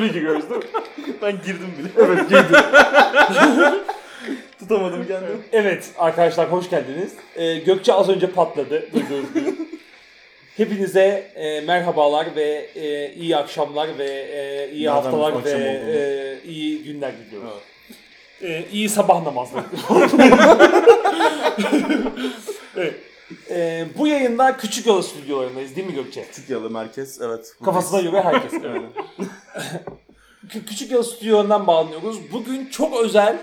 Böyle giriyoruz değil mi? Ben girdim bile. Evet girdim. Tutamadım kendimi. Evet arkadaşlar hoş geldiniz. Ee, Gökçe az önce patladı. duyduğunuz gibi. Hepinize e, merhabalar ve e, iyi akşamlar ve e, iyi Nereden haftalar akşam ve e, iyi günler diliyoruz. E, iyi sabah namazları. evet. E, bu yayında Küçük Yolu stüdyolarındayız değil mi Gökçe? Küçük yalı merkez evet. Kafasına göre herkes. Evet. Küçük Yol stüdyolarından bağlanıyoruz. Bugün çok özel,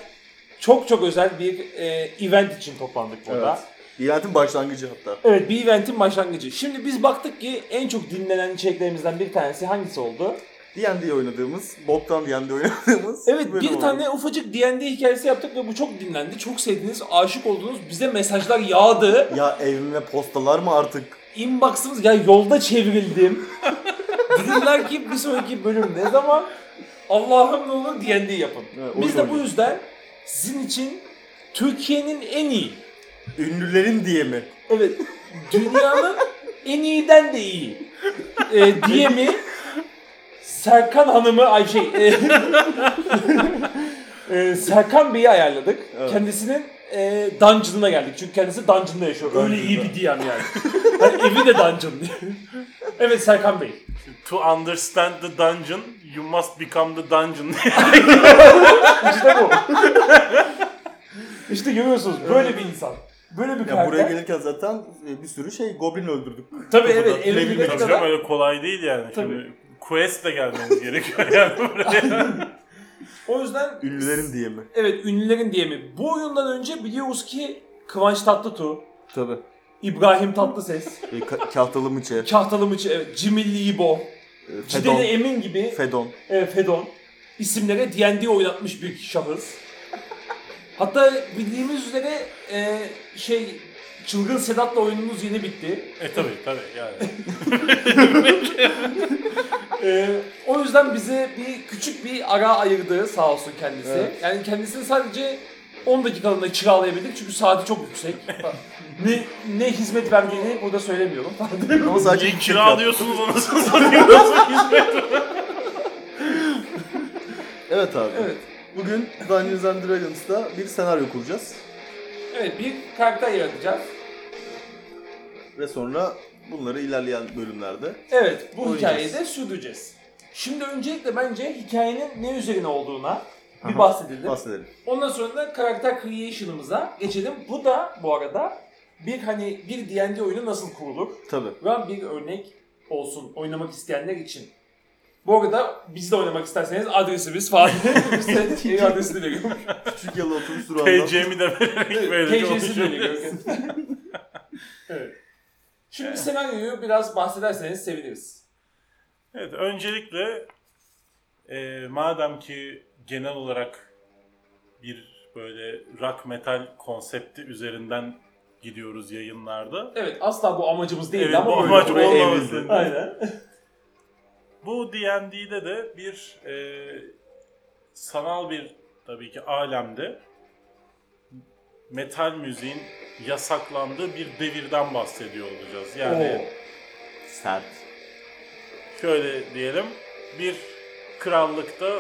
çok çok özel bir e, event için toplandık burada. evet. Eventin başlangıcı hatta. Evet bir eventin başlangıcı. Şimdi biz baktık ki en çok dinlenen içeriklerimizden bir tanesi hangisi oldu? D&D oynadığımız, boktan D&D oynadığımız. Evet bir oldu. tane ufacık D&D hikayesi yaptık ve bu çok dinlendi. Çok sevdiğiniz, aşık olduğunuz bize mesajlar yağdı. Ya evime postalar mı artık? Inbox'ımız ya yolda çevrildim. Dediler ki bir sonraki bölüm ne zaman? Allah'ım ne olur D&D yapın. Evet, Biz de bu yüzden sizin için Türkiye'nin en iyi, Ünlülerin diye mi? evet dünyanın en iyiden de iyi e, diye mi Serkan Hanım'ı ay şey e, e, Serkan Bey'i ayarladık. Evet. Kendisinin e, dungeon'ına geldik. Çünkü kendisi dungeon'da yaşıyor. Öyle Dungeon'da. iyi bir DM yani. hani evi de dungeon. evet Serkan Bey. To understand the dungeon, you must become the dungeon. İşte bu. işte görüyorsunuz böyle bir insan. Böyle bir Ya karakter. buraya gelirken zaten e, bir sürü şey goblin öldürdük. Tabii evet. Tabii kadar. öyle kolay değil yani. Tabii. Şimdi quest'le gelmeniz gerekiyor yani buraya. O yüzden Ünlülerin diye mi? evet ünlülerin diye mi? Bu oyundan önce biliyoruz ki Kıvanç Tatlıtuğ, Tabii. İbrahim Tatlıses, E, ka- kahtalı mıçı, Kahtalı Mıçı, evet, Cimilli İbo, e, Cideli Fedon, Emin gibi Fedon. evet, Fedon isimlere D&D oynatmış bir şahıs. Hatta bildiğimiz üzere e, şey Çılgın Sedat'la oyunumuz yeni bitti. e tabii tabii yani. Ee, o yüzden bize bir küçük bir ara ayırdı sağ olsun kendisi. Evet. Yani kendisini sadece 10 dakikalığına kiralayabildik çünkü saati çok yüksek. ne ne hizmet verdiğini burada söylemiyorum. Ama sadece Niye yüksek kira alıyorsunuz anasını satayım nasıl hizmet? Evet abi. evet. Bugün Dungeons and Dragons'ta bir senaryo kuracağız. Evet bir karakter yaratacağız. Ve sonra bunları ilerleyen bölümlerde Evet bu Oynayacağız. hikayeyi de sürdüreceğiz. Şimdi öncelikle bence hikayenin ne üzerine olduğuna bir Aha, bahsedelim. bahsedelim. Ondan sonra da karakter creation'ımıza geçelim. Bu da bu arada bir hani bir D&D oyunu nasıl kurulur? Tabii. Ve bir örnek olsun oynamak isteyenler için. Bu arada biz de oynamak isterseniz adresimiz falan. Size adresini veriyorum. Küçük yalı otobüs durağından. TC'mi de vererek böyle TC'sini konuşuyoruz. veriyorum. evet. Şimdi senaryoyu biraz bahsederseniz seviniriz. Evet, öncelikle e, madem ki genel olarak bir böyle rock metal konsepti üzerinden gidiyoruz yayınlarda. Evet asla bu amacımız değildi Evet, ama bu amaç olmaması. Aynen. Bu D&D'de de bir e, sanal bir tabii ki alemde metal müziğin yasaklandığı bir devirden bahsediyor olacağız. Yani Sert. şöyle diyelim bir krallıkta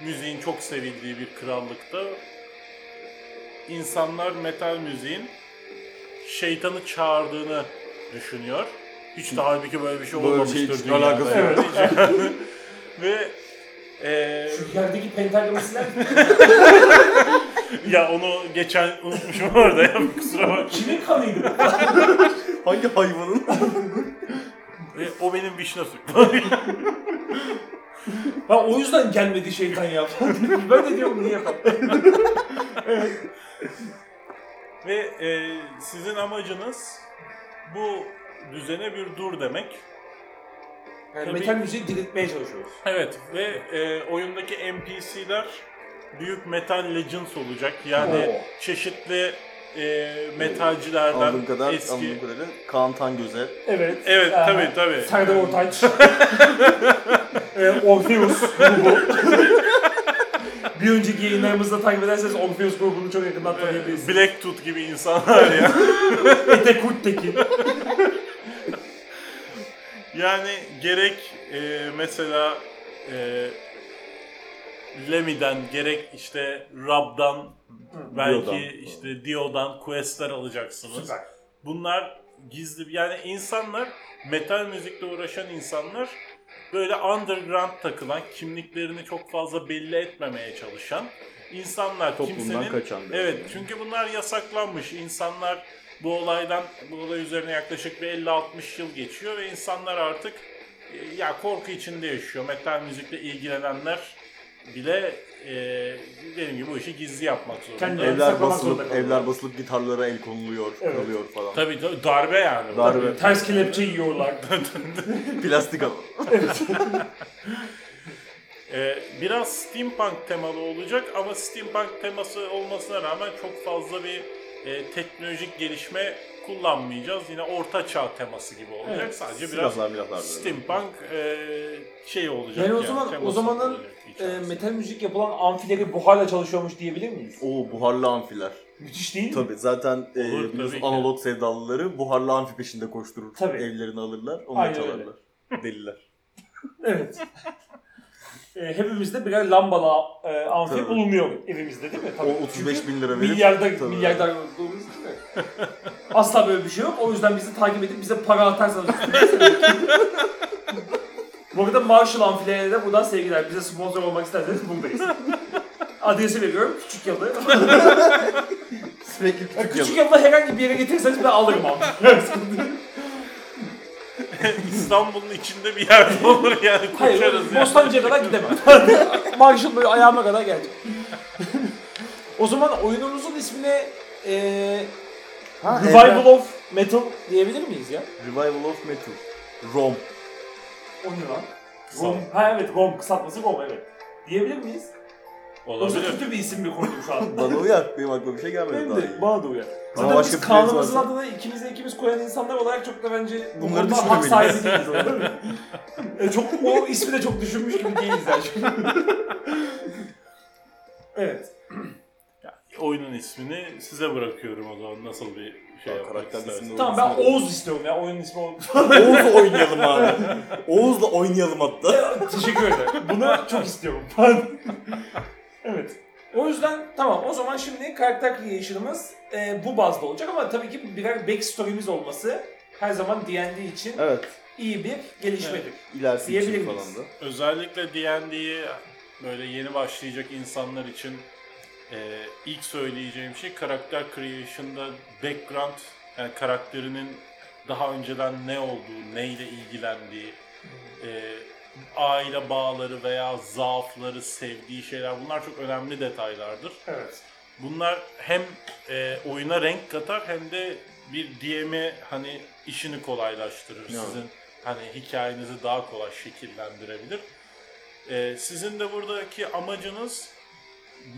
müziğin çok sevildiği bir krallıkta insanlar metal müziğin şeytanı çağırdığını düşünüyor. Hiç de halbuki böyle bir şey Böyle bir olmamıştır şey hiç dünyada. alakası yok. yani. Ve e, Şu yerdeki pentagramı siler? ya onu geçen unutmuşum orada ya kusura bakma. Kimin kanıydı? Hangi hayvanın? Ve o benim vişne suyu. Ha o yüzden gelmedi şeytan ya. ben de diyorum niye yapalım. Ve e, sizin amacınız bu düzene bir dur demek. Yani Tabii. metal müziği diriltmeye çalışıyoruz. Evet ve e, oyundaki NPC'ler büyük metal legends olacak. Yani Oo. çeşitli e, metalcilerden Anladığım kadar, eski. anladığım kadarıyla Kaan Tangöze. Evet. Evet Ee, tabii tabii. Serdar Ortaç. ee, Orpheus grubu. bir önceki yayınlarımızda takip ederseniz Orpheus grubunu çok yakından tanıyabilirsiniz. Black Tooth gibi insanlar ya. Ete Kurttekin. yani gerek e, mesela e, Lemmy'den gerek işte Rab'dan belki Dio'dan. işte Dio'dan questler alacaksınız. Süper. Bunlar gizli yani insanlar metal müzikle uğraşan insanlar böyle underground takılan kimliklerini çok fazla belli etmemeye çalışan insanlar Toplumdan kimsenin kaçan. Evet çünkü bunlar yasaklanmış. İnsanlar bu olaydan bu olay üzerine yaklaşık bir 50-60 yıl geçiyor ve insanlar artık e, ya korku içinde yaşıyor. Metal müzikle ilgilenenler bile e, dediğim gibi bu işi gizli yapmak zorunda. Kendi- Evler saklamak zorunda basılıp, evler basılıp gitarlara el konuluyor, Evet. kırılıyor falan. Tabii tabii, darbe yani. Darbe. Ters kelepçe yiyorlar. Plastik ama. Ee, biraz steampunk temalı olacak ama steampunk teması olmasına rağmen çok fazla bir e, teknolojik gelişme kullanmayacağız. Yine orta çağ teması gibi olacak. Evet. Sadece biraz Silahlar steampunk e, şey olacak. Yani o zaman o zamanın e, metal müzik yapılan amfileri buharla çalışıyormuş diyebilir miyiz? Oo buharlı amfiler. Müthiş değil mi? Tabi zaten e, Olur, tabii ki. analog sevdalıları buharlı amfi peşinde koşturur. Tabii. Evlerini alırlar, Aynen çalarlar. Deliler. Evet. e, hepimizde birer lambalı e, amfi Tabii. bulunuyor evimizde değil mi? O 35 bin lira verip Milyarda, Tabii. milyarder olduğumuz? Asla böyle bir şey yok. O yüzden bizi takip edip bize para atarsanız Bu arada Marshall amfilerine de buradan sevgiler. Bize sponsor olmak isterseniz buradayız. Adresi veriyorum. Küçük yalı. sürekli küçük Küçük yalı herhangi bir yere getirirseniz ben alırım abi. İstanbul'un içinde bir yerde olur yani Hayır, koşarız yani. Bostancı'ya kadar gidemem. Marshall böyle ayağıma kadar gelecek. o zaman oyunumuzun ismine eee Ha, Revival evren- of Metal diyebilir miyiz ya? Revival of Metal. Rom. O ne lan? Rom. Ha evet Rom kısaltması Rom evet. Diyebilir miyiz? Yoksa Olabilir. kötü bir isim mi koydum şu an? Bana uyar. Benim aklıma bir şey gelmedi Benim daha de iyi. bana da uyar. Ama Zaten başka biz bir kanalımızın varsa- adını ikimiz de ikimiz koyan insanlar olarak çok da bence bu Bunları konuda hak sahibi değiliz. öyle mi? E, çok o ismi de çok düşünmüş gibi değiliz yani. evet. Oyunun ismini size bırakıyorum o zaman nasıl bir şey Ya, yapmak karakter isterseniz. Tamam ben Oğuz istiyorum ya oyunun ismi Oğuz. Oğuz'la oynayalım abi. Oğuz'la oynayalım hatta. Teşekkür ederim. Bunu çok istiyorum. evet. O yüzden tamam o zaman şimdi karakter creation'ımız e, bu bazda olacak ama tabii ki birer backstory'miz olması her zaman D&D için Evet. iyi bir gelişmedir. İlerisi Diyebilir için miyiz? falan da. Özellikle D&D'yi böyle yeni başlayacak insanlar için e, ilk söyleyeceğim şey karakter creation'da background yani karakterinin daha önceden ne olduğu, neyle ilgilendiği, e, aile bağları veya zaafları, sevdiği şeyler bunlar çok önemli detaylardır. Evet. Bunlar hem e, oyuna renk katar hem de bir DM'e hani işini kolaylaştırır. Evet. Sizin hani hikayenizi daha kolay şekillendirebilir. E, sizin de buradaki amacınız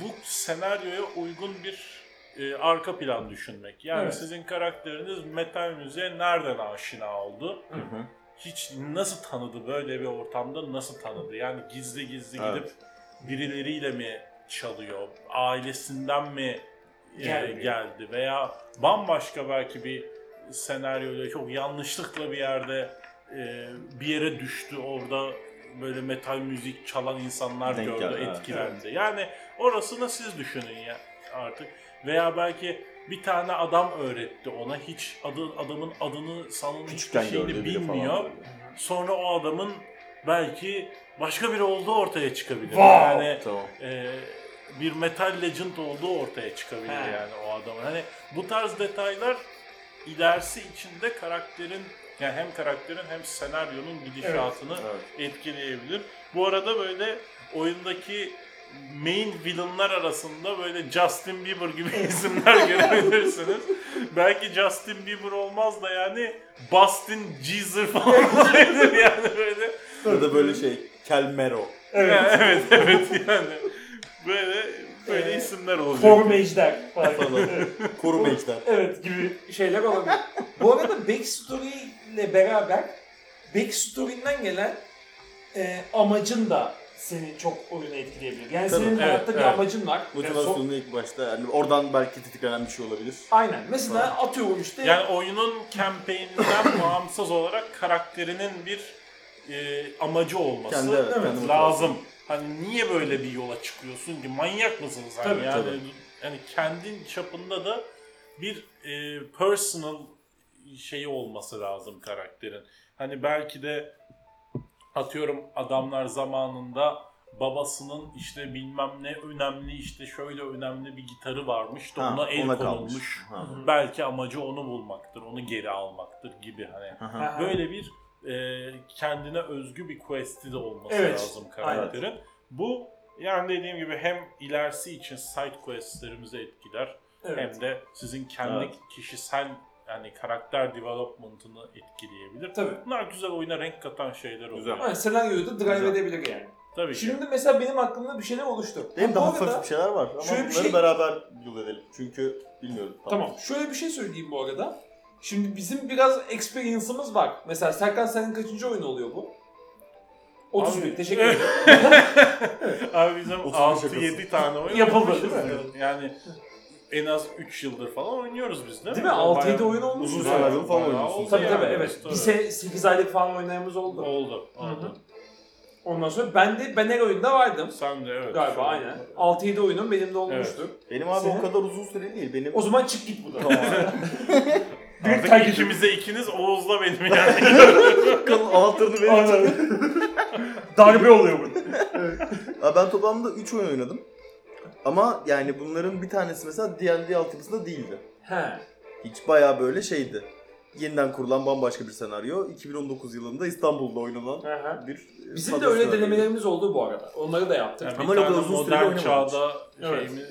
bu senaryoya uygun bir e, arka plan düşünmek. Yani Evet. sizin karakteriniz metal müziğe nereden aşina oldu? Hı hı. hiç nasıl tanıdı böyle bir ortamda nasıl tanıdı? Yani gizli gizli Evet. gidip birileriyle mi çalıyor? Ailesinden mi e, Geldi. geldi. Veya bambaşka belki bir senaryoyla çok yanlışlıkla bir yerde e, bir yere düştü orada böyle metal müzik çalan insanlar Denk gördü, geldi, evet. etkilendi. Yani orasını siz düşünün ya artık. Veya belki bir tane adam öğretti ona hiç adı adamın adını sanın hiçbir şeyini bilmiyor. Sonra o adamın belki başka biri olduğu ortaya çıkabilir. Wow. Yani Tamam. e, bir metal legend olduğu ortaya çıkabilir He. yani o adamın. Hani bu tarz detaylar ilerisi içinde karakterin yani hem karakterin hem senaryonun gidişatını Evet. etkileyebilir. Bu arada böyle oyundaki main villainlar arasında böyle Justin Bieber gibi isimler görebilirsiniz. Belki Justin Bieber olmaz da yani Bustin Jeezer falan olabilir yani böyle. Ya da böyle şey, Kelmero. Evet. evet evet yani böyle böyle Ee, isimler olacak. Formejder falan. Falan. Evet. Koruma ejder. evet gibi şeyler olabilir. Bu arada backstory ile beraber backstory'nden gelen e, amacın da seni çok oyuna etkileyebilir. Yani Tabii, senin evet, hayatta bir evet. amacın var. Ve so- Motivasyonunu ilk başta yani oradan belki tetiklenen bir şey olabilir. Aynen. Mesela atıyorum işte Yani oyunun campaign'inden bağımsız olarak karakterinin bir e, amacı olması Kendi, evet, kendi lazım. Hani niye böyle bir yola çıkıyorsun ki? Manyak mısınız hani Tabii, yani? tabii. Yani kendin çapında da bir e, personal şeyi olması lazım karakterin. Hani belki de atıyorum adamlar zamanında babasının işte bilmem ne önemli işte şöyle önemli bir gitarı varmış da Ha, ona el ona konulmuş. kalmış. Ha. Belki amacı onu bulmaktır, onu geri almaktır gibi hani. Aha. Böyle bir e, kendine özgü bir quest'i de olması Evet, lazım karakterin. Bu yani dediğim gibi hem ilerisi için side quest'lerimizi etkiler Evet. hem de sizin kendi Evet. kişisel yani karakter development'ını etkileyebilir. Tabii. Bunlar güzel oyuna renk katan şeyler oluyor. Güzel. Yani senaryoyu da drive Güzel. edebilir yani. Tabii ki. Şimdi mesela benim aklımda bir şeyler oluştu. Benim de hafif hafif şeyler var ama şöyle bir bunları şey- beraber yol edelim. Çünkü bilmiyorum. Tamam. Şöyle bir şey söyleyeyim bu arada. Şimdi bizim biraz experience'ımız var. Mesela Serkan senin kaçıncı oyun oluyor bu? 31. Abi- Teşekkür ederim. Abi bizim 31 6-7 tane oyun Yapıldı, değil mi? ya. Yani en az 3 yıldır falan oynuyoruz biz değil mi? Değil mi? 6-7 Bayağı oyun olmuş. Uzun zaman falan bayağı oynuyorsun. oldu tabii yani. tabii evet. Bir se- 8 aylık falan oynayanımız oldu. Oldu. Hı oldu. Ondan sonra ben de ben her oyunda vardım. Sen de evet. Galiba şu- aynen. 6-7 oyunum benim de olmuştu. Benim abi Senin? o kadar uzun süre değil. Benim O zaman çık git buradan. Tamam. Terk Artık edin. ikimiz de ikiniz Oğuz'la benim yani. Kanın anahtarını verin. Darbe oluyor bu. Abi ben toplamda 3 oyun oynadım. Ama yani bunların bir tanesi mesela D&D altyapısında değildi. He. Hiç bayağı böyle şeydi. Yeniden kurulan bambaşka bir senaryo. 2019 yılında İstanbul'da oynanan Hı hı. bir e, Bizim de öyle denemelerimiz oldu bu arada. Onları da yaptık. Yani Ama bir öyle tane uzun modern oynamadık. çağda Evet. şeyimi,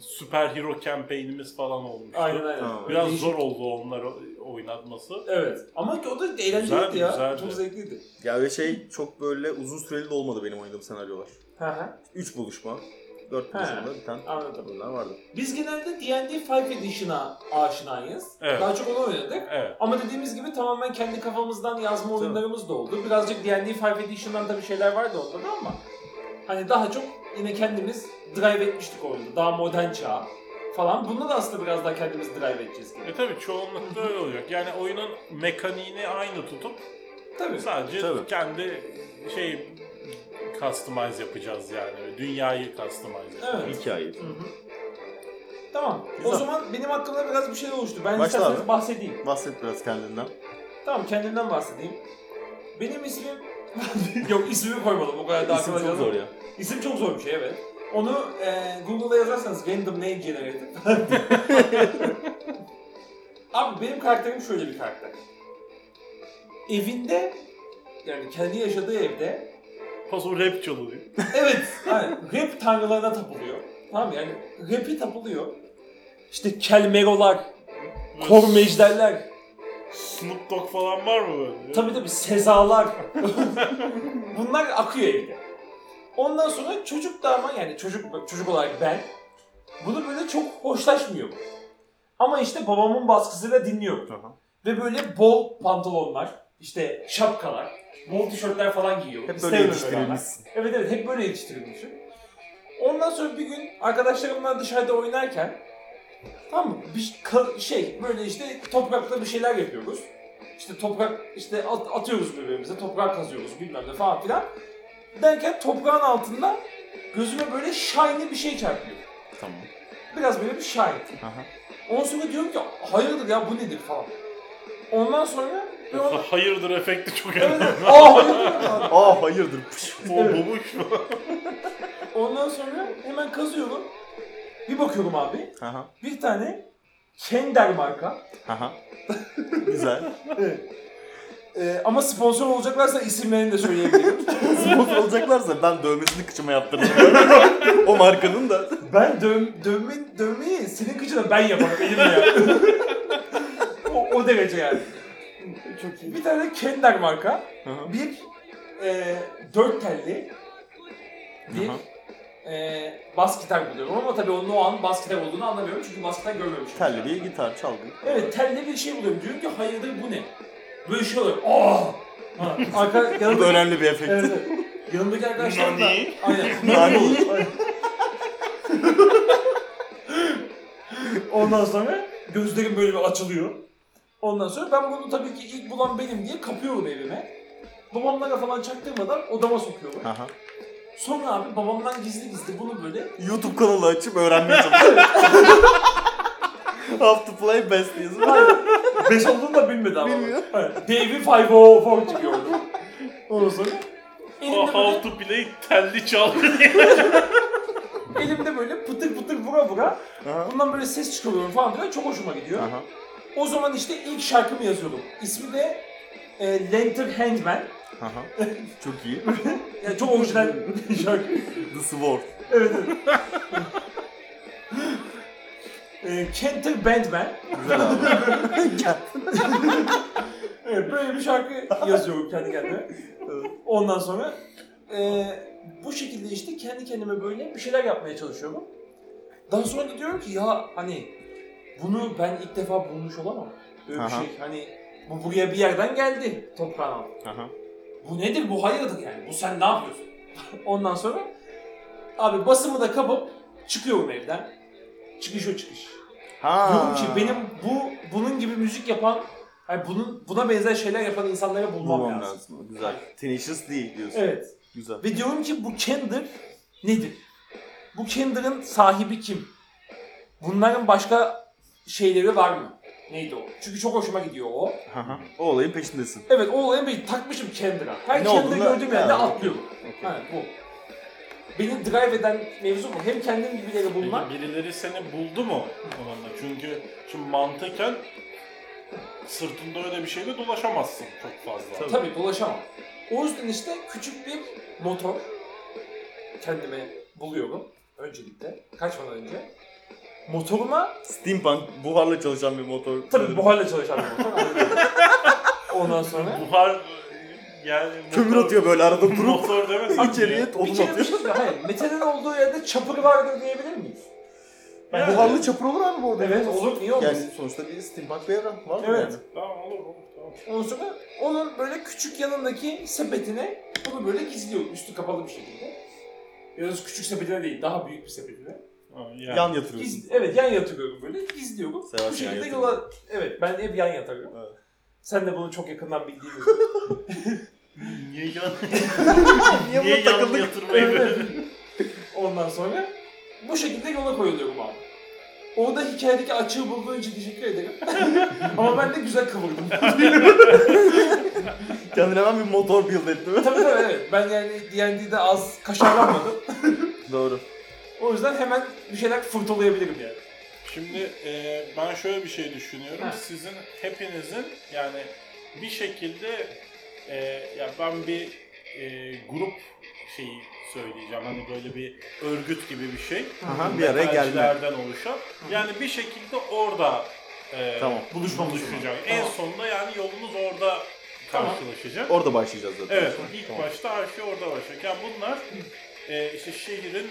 süper hero campaign'imiz falan olmuştu. Aynen aynen. Tamam. Biraz Değişik. zor oldu onları oynatması. Evet. Ama o da eğlenceliydi Güzeldi, ya. güzeldi. Çok zevkliydi. Ya öyle şey çok böyle uzun süreli de olmadı benim oynadığım senaryolar. Hı hı. 3 buluşma, 4 He. buluşmada bir tane Anladım. oyunlar vardı. Biz genelde D&D 5 Edition'a aşinayız. Evet. Daha çok onu oynadık. Evet. Ama dediğimiz gibi tamamen kendi kafamızdan yazma oyunlarımız da oldu. Birazcık D&D 5 Edition'dan da bir şeyler vardı onda da ama hani daha çok yine kendimiz drive etmiştik oyunu. Daha modern çağ falan. Bunda da aslında biraz daha kendimiz drive edeceğiz gibi. E tabi çoğunlukla öyle olacak. Yani oyunun mekaniğini aynı tutup Tabii. sadece Tabii. kendi şey customize yapacağız yani. Dünyayı customize yapacağız. Evet. Hikayeyi. Hı hı. Tamam. O Güzel. zaman benim aklımda biraz bir şey oluştu. Ben Başla isterseniz abi. bahsedeyim. Bahset biraz kendinden. Tamam kendimden bahsedeyim. Benim ismim... Yok ismimi koymadım o kadar daha İsim çok zor ya. İsim çok zor bir şey evet. Onu e, Google'da yazarsanız random name generator. Abi benim karakterim şöyle bir karakter. Evinde yani kendi yaşadığı evde Paso rap çalıyor. evet yani rap tanrılarına tapılıyor. Tamam mı? yani rap'i tapılıyor. İşte kelmerolar, kormejderler, Snoop Dogg falan var mı böyle? Tabii tabii sezalar. Bunlar akıyor evde. Ondan sonra çocuk da ama yani çocuk çocuk olarak ben bunu böyle çok hoşlaşmıyor. Ama işte babamın baskısıyla dinliyorum. Aha. Ve böyle bol pantolonlar, işte şapkalar, bol tişörtler falan giyiyorum. Hep böyle yetiştirilmişsin. Evet evet hep böyle yetiştirilmişim. Ondan sonra bir gün arkadaşlarımla dışarıda oynarken tamam mı? Bir şey böyle işte toprakla bir şeyler yapıyoruz. İşte toprak işte at- atıyoruz birbirimize, toprak kazıyoruz bilmem ne falan filan. Derken toprağın altında gözüme böyle shiny bir şey çarpıyor. Tamam. Biraz böyle bir shiny. Aha. Ondan sonra diyorum ki hayırdır ya bu nedir falan. Ondan sonra ben ona... Hayırdır efekti çok evet, önemli. evet, aa hayırdır. Aa hayırdır. Pış. O babuş mu? Ondan sonra hemen kazıyorum. Bir bakıyorum abi. Aha. Bir tane Kender marka. Aha. Güzel. Ee, ama sponsor olacaklarsa isimlerini de söyleyebilirim. Sponsor olacaklarsa ben dövmesini kıçıma yaptırırım. o markanın da. ben döv, dövme, dövmeyi senin kıçına ben yaparım elimle ya. o, o derece yani. Çok iyi. Bir tane Kender marka. Aha. Bir e, dört telli. Bir Aha. e, bas gitar buluyorum ama tabii onun o an bas gitar olduğunu anlamıyorum çünkü bas gitar görmemişim. Telli bir gitar çalgı. Evet telli bir şey buluyorum. Diyorum ki hayırdır bu ne? Böyle şey oluyor. Aa! Ha, Arka, Bu da önemli bir efekt. evet, evet. Yanımdaki arkadaşlar da... Nani? Aynen. Nani? Aynen. Ondan sonra gözlerim böyle bir açılıyor. Ondan sonra ben bunu tabii ki ilk bulan benim diye kapıyorum evime. babamlara falan çaktırmadan odama sokuyorum. Aha. Sonra abi babamdan gizli gizli bunu böyle YouTube kanalı açıp öğrenmeye çalışıyorum. How to play best yazıyor. Hayır. 5 olduğunu da bilmedi ama. Bilmiyor. Evet. Davey 504 çıkıyor orada. Ondan sonra elimde böyle, how to play telli çaldı diye. elimde böyle pıtır pıtır vura vura Aha. bundan böyle ses çıkarıyorum falan diyor. Çok hoşuma gidiyor. Aha. O zaman işte ilk şarkımı yazıyordum. İsmi de e, Lantern Handman. Aha. Çok iyi. Yani çok orijinal şarkı. The Sword. Evet evet. E, Canter Bandman. Güzel abi. Evet böyle bir şarkı yazıyorum kendi kendime. Ondan sonra e, bu şekilde işte kendi kendime böyle bir şeyler yapmaya çalışıyorum. Daha sonra da diyorum ki ya hani bunu ben ilk defa bulmuş olamam. Böyle bir Aha. şey hani bu buraya bir yerden geldi toprağın altı. Aha. Bu nedir bu hayırdır yani bu sen ne yapıyorsun? Ondan sonra abi basımı da kapıp çıkıyorum evden. Çıkış o çıkış. Ha. Diyorum ki benim bu bunun gibi müzik yapan hani bunun buna benzer şeyler yapan insanları bulmam, Bulmam lazım. lazım. Güzel. Tenacious değil diyorsun. Evet. Güzel. Ve diyorum ki bu Kender nedir? Bu Kender'ın sahibi kim? Bunların başka şeyleri var mı? Neydi o? Çünkü çok hoşuma gidiyor o. Aha. O olayın peşindesin. Evet o olayı bir takmışım Kender'a. Her Ne Kender olduğunu- gördüğüm yerde Ha, atlıyorum. Okey. Evet bu. Beni drive eden mevzu bu. Hem kendim gibileri bulmak. Peki birileri seni buldu mu onunla? Çünkü şimdi mantıken sırtında öyle bir şeyle dolaşamazsın çok fazla. Tabii dolaşamam. O yüzden işte küçük bir motor kendime buluyorum öncelikle. Kaçmadan önce. Motoruma Steampunk buharla çalışan bir motor. tabii buharla çalışan bir motor. Ondan sonra Buhar yani Kömür motor- atıyor böyle arada durup Motor demesek içeriye bir odun kere bir atıyor. şey söyleyeyim. Hayır, metalin olduğu yerde çapır vardır diyebilir miyiz? Yani- Buharlı çapur olur abi bu arada. Evet olur niye olmaz? Yani sonuçta bir steampunk bir evren var mı Evet. yani? Tamam olur olur tamam. Ondan sonra onun böyle küçük yanındaki sepetine bunu böyle gizliyorum üstü kapalı bir şekilde. Yalnız küçük sepetine değil daha büyük bir sepetine. Ha, yani. Yan yatırıyorsun. Giz, evet yan yatıyorum böyle gizliyorum. Seversin Bu şekilde yan yola evet ben hep yan yatarım. Evet. Sen de bunu çok yakından bildiğin için. Niye yan, Niye niye buna yan takıldık? yatırmayı böyle? Ondan sonra bu şekilde yola koyuluyorum abi. Orada hikayedeki açığı bulduğun için teşekkür ederim. Ama ben de güzel kıvırdım. Kendine hemen bir motor build etti mi? tabii tabii evet. Ben yani D&D'de az kaşarlanmadım. Doğru. O yüzden hemen bir şeyler fırtılayabilirim yani. Şimdi e, ben şöyle bir şey düşünüyorum. Ha. Sizin hepinizin yani bir şekilde e, ya ben bir e, grup şeyi söyleyeceğim. Hani böyle bir örgüt gibi bir şey. Aha, bir araya gelme. Metalcilerden oluşan. Yani bir şekilde orada e, Tamam. Buluşmamız buluşacak. En Tamam. sonunda yani yolunuz orada Tamam. karşılaşacak. Orada başlayacağız zaten. Evet, ilk Tamam. başta her şey orada başlayacak. Yani bunlar e, işte şehrin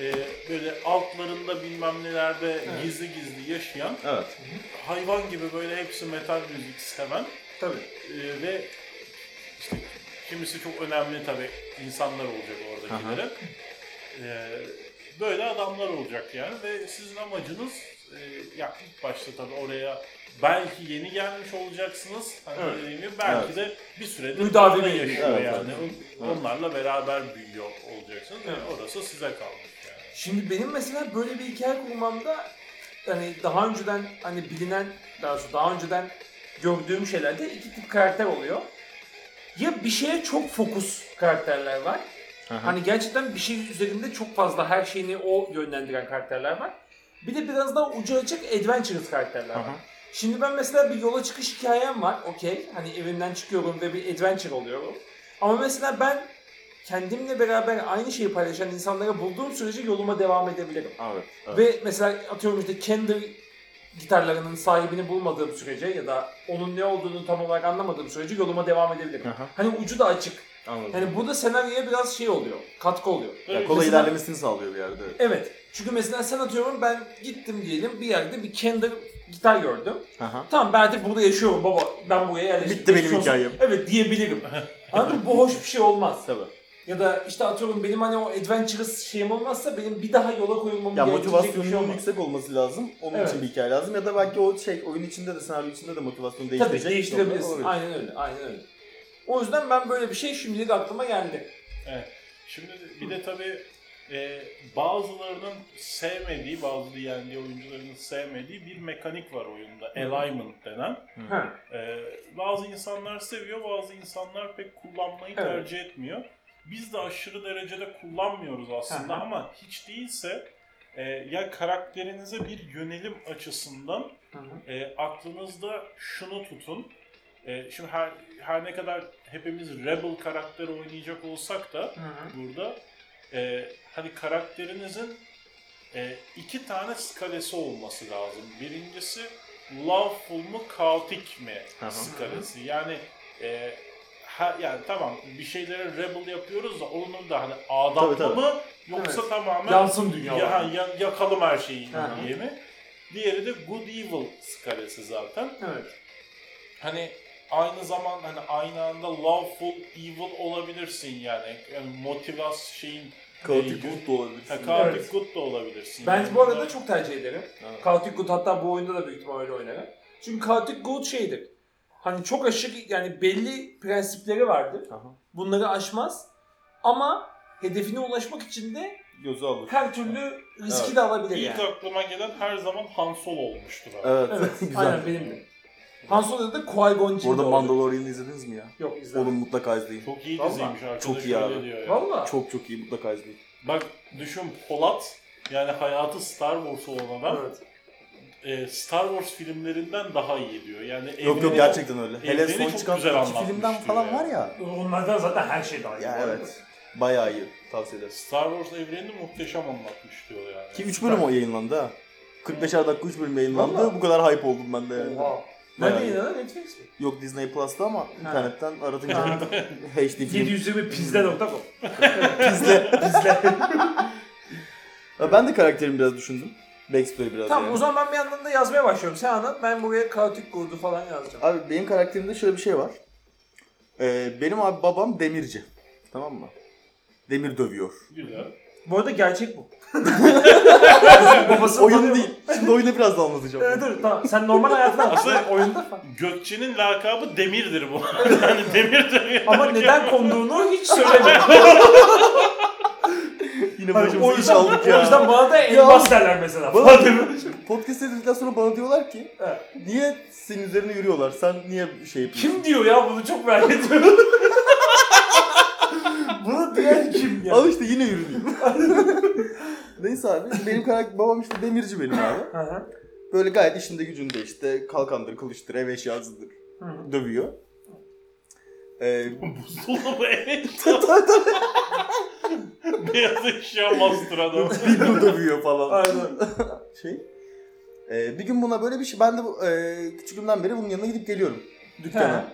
e, böyle altlarında bilmem nelerde Evet. gizli gizli yaşayan Evet. hayvan gibi böyle hepsi metal müzik seven Tabii. e, ve işte kimisi çok önemli tabii insanlar olacak oradakilerin. E, böyle adamlar olacak yani ve sizin amacınız e, ya ilk başta tabii oraya belki yeni gelmiş olacaksınız. Hani Evet. dediğim gibi belki Evet. de bir süredir Müdavimi yaşıyor. Evet, yani. evet. Onlarla beraber büyüyor olacaksınız. Evet. ve orası size kalmış. Şimdi benim mesela böyle bir hikaye kurmamda hani daha önceden hani bilinen daha doğrusu daha önceden gördüğüm şeylerde iki tip karakter oluyor. Ya bir şeye çok fokus karakterler var. Aha. Hani gerçekten bir şey üzerinde çok fazla her şeyini o yönlendiren karakterler var. Bir de biraz daha ucu açık adventurous karakterler var. Aha. Şimdi ben mesela bir yola çıkış hikayem var. Okey. Hani evimden çıkıyorum ve bir adventure oluyorum. Ama mesela ben kendimle beraber aynı şeyi paylaşan insanları bulduğum sürece yoluma devam edebilirim. Evet. evet. Ve mesela atıyorum işte Kender gitarlarının sahibini bulmadığım sürece ya da onun ne olduğunu tam olarak anlamadığım sürece yoluma devam edebilirim. Aha. Hani ucu da açık. Anladım. Yani burada senaryoya biraz şey oluyor. Katkı oluyor. ya kolay Mesela- ilerlemesini sağlıyor bir yerde. Evet. Çünkü mesela sen atıyorum ben gittim diyelim bir yerde bir Kender gitar gördüm. Aha. Tamam ben artık burada yaşıyorum baba. Ben buraya yerleştim. Bitti benim hikayem. Evet diyebilirim. Anladın mı? Bu hoş bir şey olmaz. Tabii. Ya da işte atıyorum benim hani o adventurous şeyim olmazsa benim bir daha yola koyulmam Ya gerekecek bir şey olmaz. yüksek olması lazım. Onun Evet. için bir hikaye lazım. Ya da belki o şey oyun içinde de senaryo içinde de motivasyonu Tabii değiştirecek. değiştirebilirsin. Olabilir. Aynen öyle. Aynen öyle. O yüzden ben böyle bir şey şimdilik aklıma geldi. Evet. Şimdi bir de tabii e, bazılarının sevmediği, bazı D&D oyuncularının sevmediği bir mekanik var oyunda. Alignment denen. Ha. E, bazı insanlar seviyor, bazı insanlar pek kullanmayı Evet. tercih etmiyor. Biz de aşırı derecede kullanmıyoruz aslında Hı hı. ama hiç değilse e, ya karakterinize bir yönelim açısından e, aklınızda şunu tutun. E, şimdi her, her ne kadar hepimiz Rebel karakter oynayacak olsak da Hı hı. burada e, hani karakterinizin e, iki tane skalesi olması lazım. Birincisi lawful mu kaotik mi Hı hı. skalesi. Yani e, ha, yani tamam bir şeylere rebel yapıyoruz da onun da hani adaplı Tabii, tabii. mı yoksa Evet. tamamen Yansın dünya. ya, ya- yakalım her şeyi diye mi? Diğeri de good evil skalesi zaten. Evet. Hani aynı zaman hani aynı anda lawful evil olabilirsin yani. Yani motivas şeyin Kaotik e, good da olabilir. Ha, chaotic Evet. good da olabilirsin. Ben Yani bu arada bunlar- çok tercih ederim. Evet. Chaotic Good hatta bu oyunda da büyük ihtimalle öyle oynarım. Çünkü Chaotic Good şeydir. Hani çok aşırı yani belli prensipleri vardır. Aha. Bunları aşmaz. Ama hedefine ulaşmak için de Gözü alır. her türlü riski Evet. de alabilir İlk yani. aklıma gelen her zaman Han Solo olmuştur abi. Evet. Evet, Güzel. aynen benim de. Han Solo'da da Qui-Gon Jinn Bu arada de oldu. Mandalorian'ı izlediniz mi ya? Yok izlemedim. Onu mutlaka izleyin. Çok iyi Vallahi. diziymiş arkadaş Çok iyi abi. Valla. Çok çok iyi mutlaka izleyin. Bak düşün Polat yani hayatı Star Wars olan adam Evet. E, Star Wars filmlerinden daha iyi diyor. Yani Yok yok gerçekten öyle. Hele evreni son çok çıkan güzel iki anlatmış filmden diyor falan ya. var ya. Onlardan zaten her şey daha iyi. Ya evet. Bayağı iyi. Tavsiye ederiz. Star Wars evrenini muhteşem anlatmış diyor yani. Ki 3 bölüm o yayınlandı ha. 45'er dakika 3 bölüm yayınlandı. Vallahi. Bu kadar hype oldum ben de yani. Oha. Bayağı Nerede iyi. yayınlanan Netflix mi? Yok Disney Plus'ta ama internetten aratınca. HD film 720 pizle.com izle. Pizle. Ya Ben de karakterimi biraz düşündüm. Backstory biraz tamam yani. o zaman ben bir yandan da yazmaya başlıyorum. Sen anlat ben buraya Chaotic Good'u falan yazacağım. Abi benim karakterimde şöyle bir şey var. Ee, benim abi babam demirci. Tamam mı? Demir dövüyor. Güzel. Bu arada gerçek bu. Babası Oyun değil. Şimdi oyunu biraz da anlatacağım. Evet evet tamam. Sen normal hayatında anlat. Aslında- oyunda falan. Gökçe'nin lakabı Demir'dir bu. yani Demir dövüyor. Ama neden konduğunu hiç söylemedim. Yine Hani o yüzden, aldık ya. o yüzden bana da elmas derler mesela. Bana-? Podcast edildikten sonra bana diyorlar ki Evet. niye senin üzerine yürüyorlar? Sen niye şey yapıyorsun? Kim diyor ya bunu çok merak ediyorum. bunu diyen kim ya? Al işte yine yürüdüm. Neyse abi benim karakter babam işte demirci benim abi. Böyle gayet işinde gücünde işte kalkandır, kılıçtır, ev eşyasıdır. Dövüyor. Ee, Buzdolabı evet. Beyaz eşya master adam. Biblo dövüyor falan. Aynen. Şey. Ee, bir gün buna böyle bir şey, ben de bu, e, küçüklüğümden beri bunun yanına gidip geliyorum. Dükkana. He.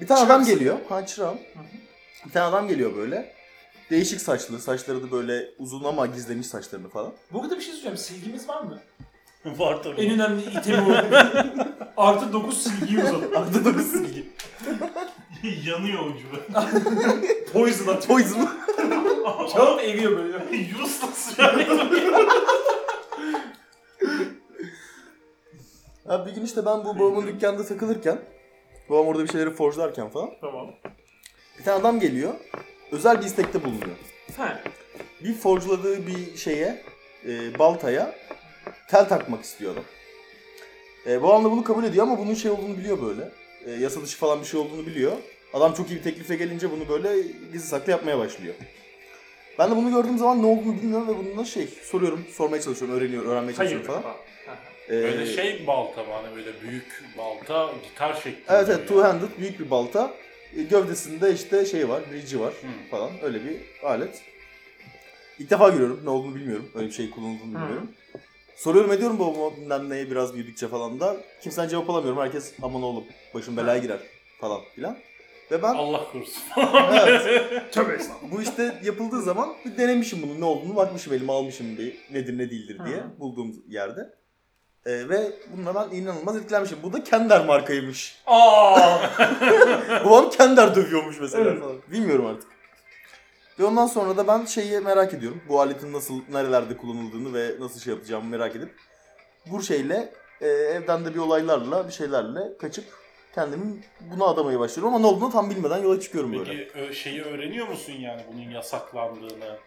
Bir tane adam Çıraksın. geliyor. Ha çırağım. Bir tane adam geliyor böyle. Değişik saçlı. Saçları da böyle uzun ama gizlemiş saçlarını falan. Burada bir şey söyleyeceğim. Silgimiz var mı? Var tabii. En önemli itemi o. Artı 9 silgimiz olur. Aklı da silgi. Yanıyor ucu. Poison atıyor. Poison. Kağıt eriyor böyle. Useless yani. Ha bir gün işte ben bu babamın dükkanda takılırken babam orada bir şeyleri forjlarken falan Tamam. bir tane adam geliyor. Özel bir istekte bulunuyor. Ha. Bir forjladığı bir şeye, e, baltaya tel takmak istiyor adam. E, babam da bunu kabul ediyor ama bunun şey olduğunu biliyor böyle. E, yasa dışı falan bir şey olduğunu biliyor. Adam çok iyi bir teklife gelince bunu böyle gizli saklı yapmaya başlıyor. Ben de bunu gördüğüm zaman ne olduğunu bilmiyorum ve bununla şey soruyorum, sormaya çalışıyorum, öğreniyorum, öğrenmeye Hayır. çalışıyorum falan. Ha. E, Böyle şey balta hani böyle büyük balta gitar şeklinde. Evet evet two handed büyük bir balta. E, Gövdesinde işte şey var, bridge'i var Hı. falan öyle bir alet. İlk defa görüyorum ne olduğunu bilmiyorum. Öyle bir şey kullanıldığını bilmiyorum. Soruyorum ediyorum babama bilmem neye biraz büyüdükçe falan da. Kimseden cevap alamıyorum. Herkes aman oğlum başım belaya girer falan filan. Ve ben Allah korusun. evet, Tövbe estağfurullah. bu işte yapıldığı zaman bir denemişim bunun ne olduğunu bakmışım elime almışım bir nedir ne değildir diye Hı. bulduğum yerde. E, ve bununla ben inanılmaz etkilenmişim. Bu da Kender markaymış. Aa! Babam Kender dövüyormuş mesela Evet. falan. Bilmiyorum artık. Ve ondan sonra da ben şeyi merak ediyorum. Bu aletin nasıl, nerelerde kullanıldığını ve nasıl şey yapacağımı merak edip bu şeyle e, evden de bir olaylarla, bir şeylerle kaçıp kendimi buna adamaya başlıyorum ama ne olduğunu tam bilmeden yola çıkıyorum böyle. Peki şeyi öğreniyor musun yani bunun yasaklandığını?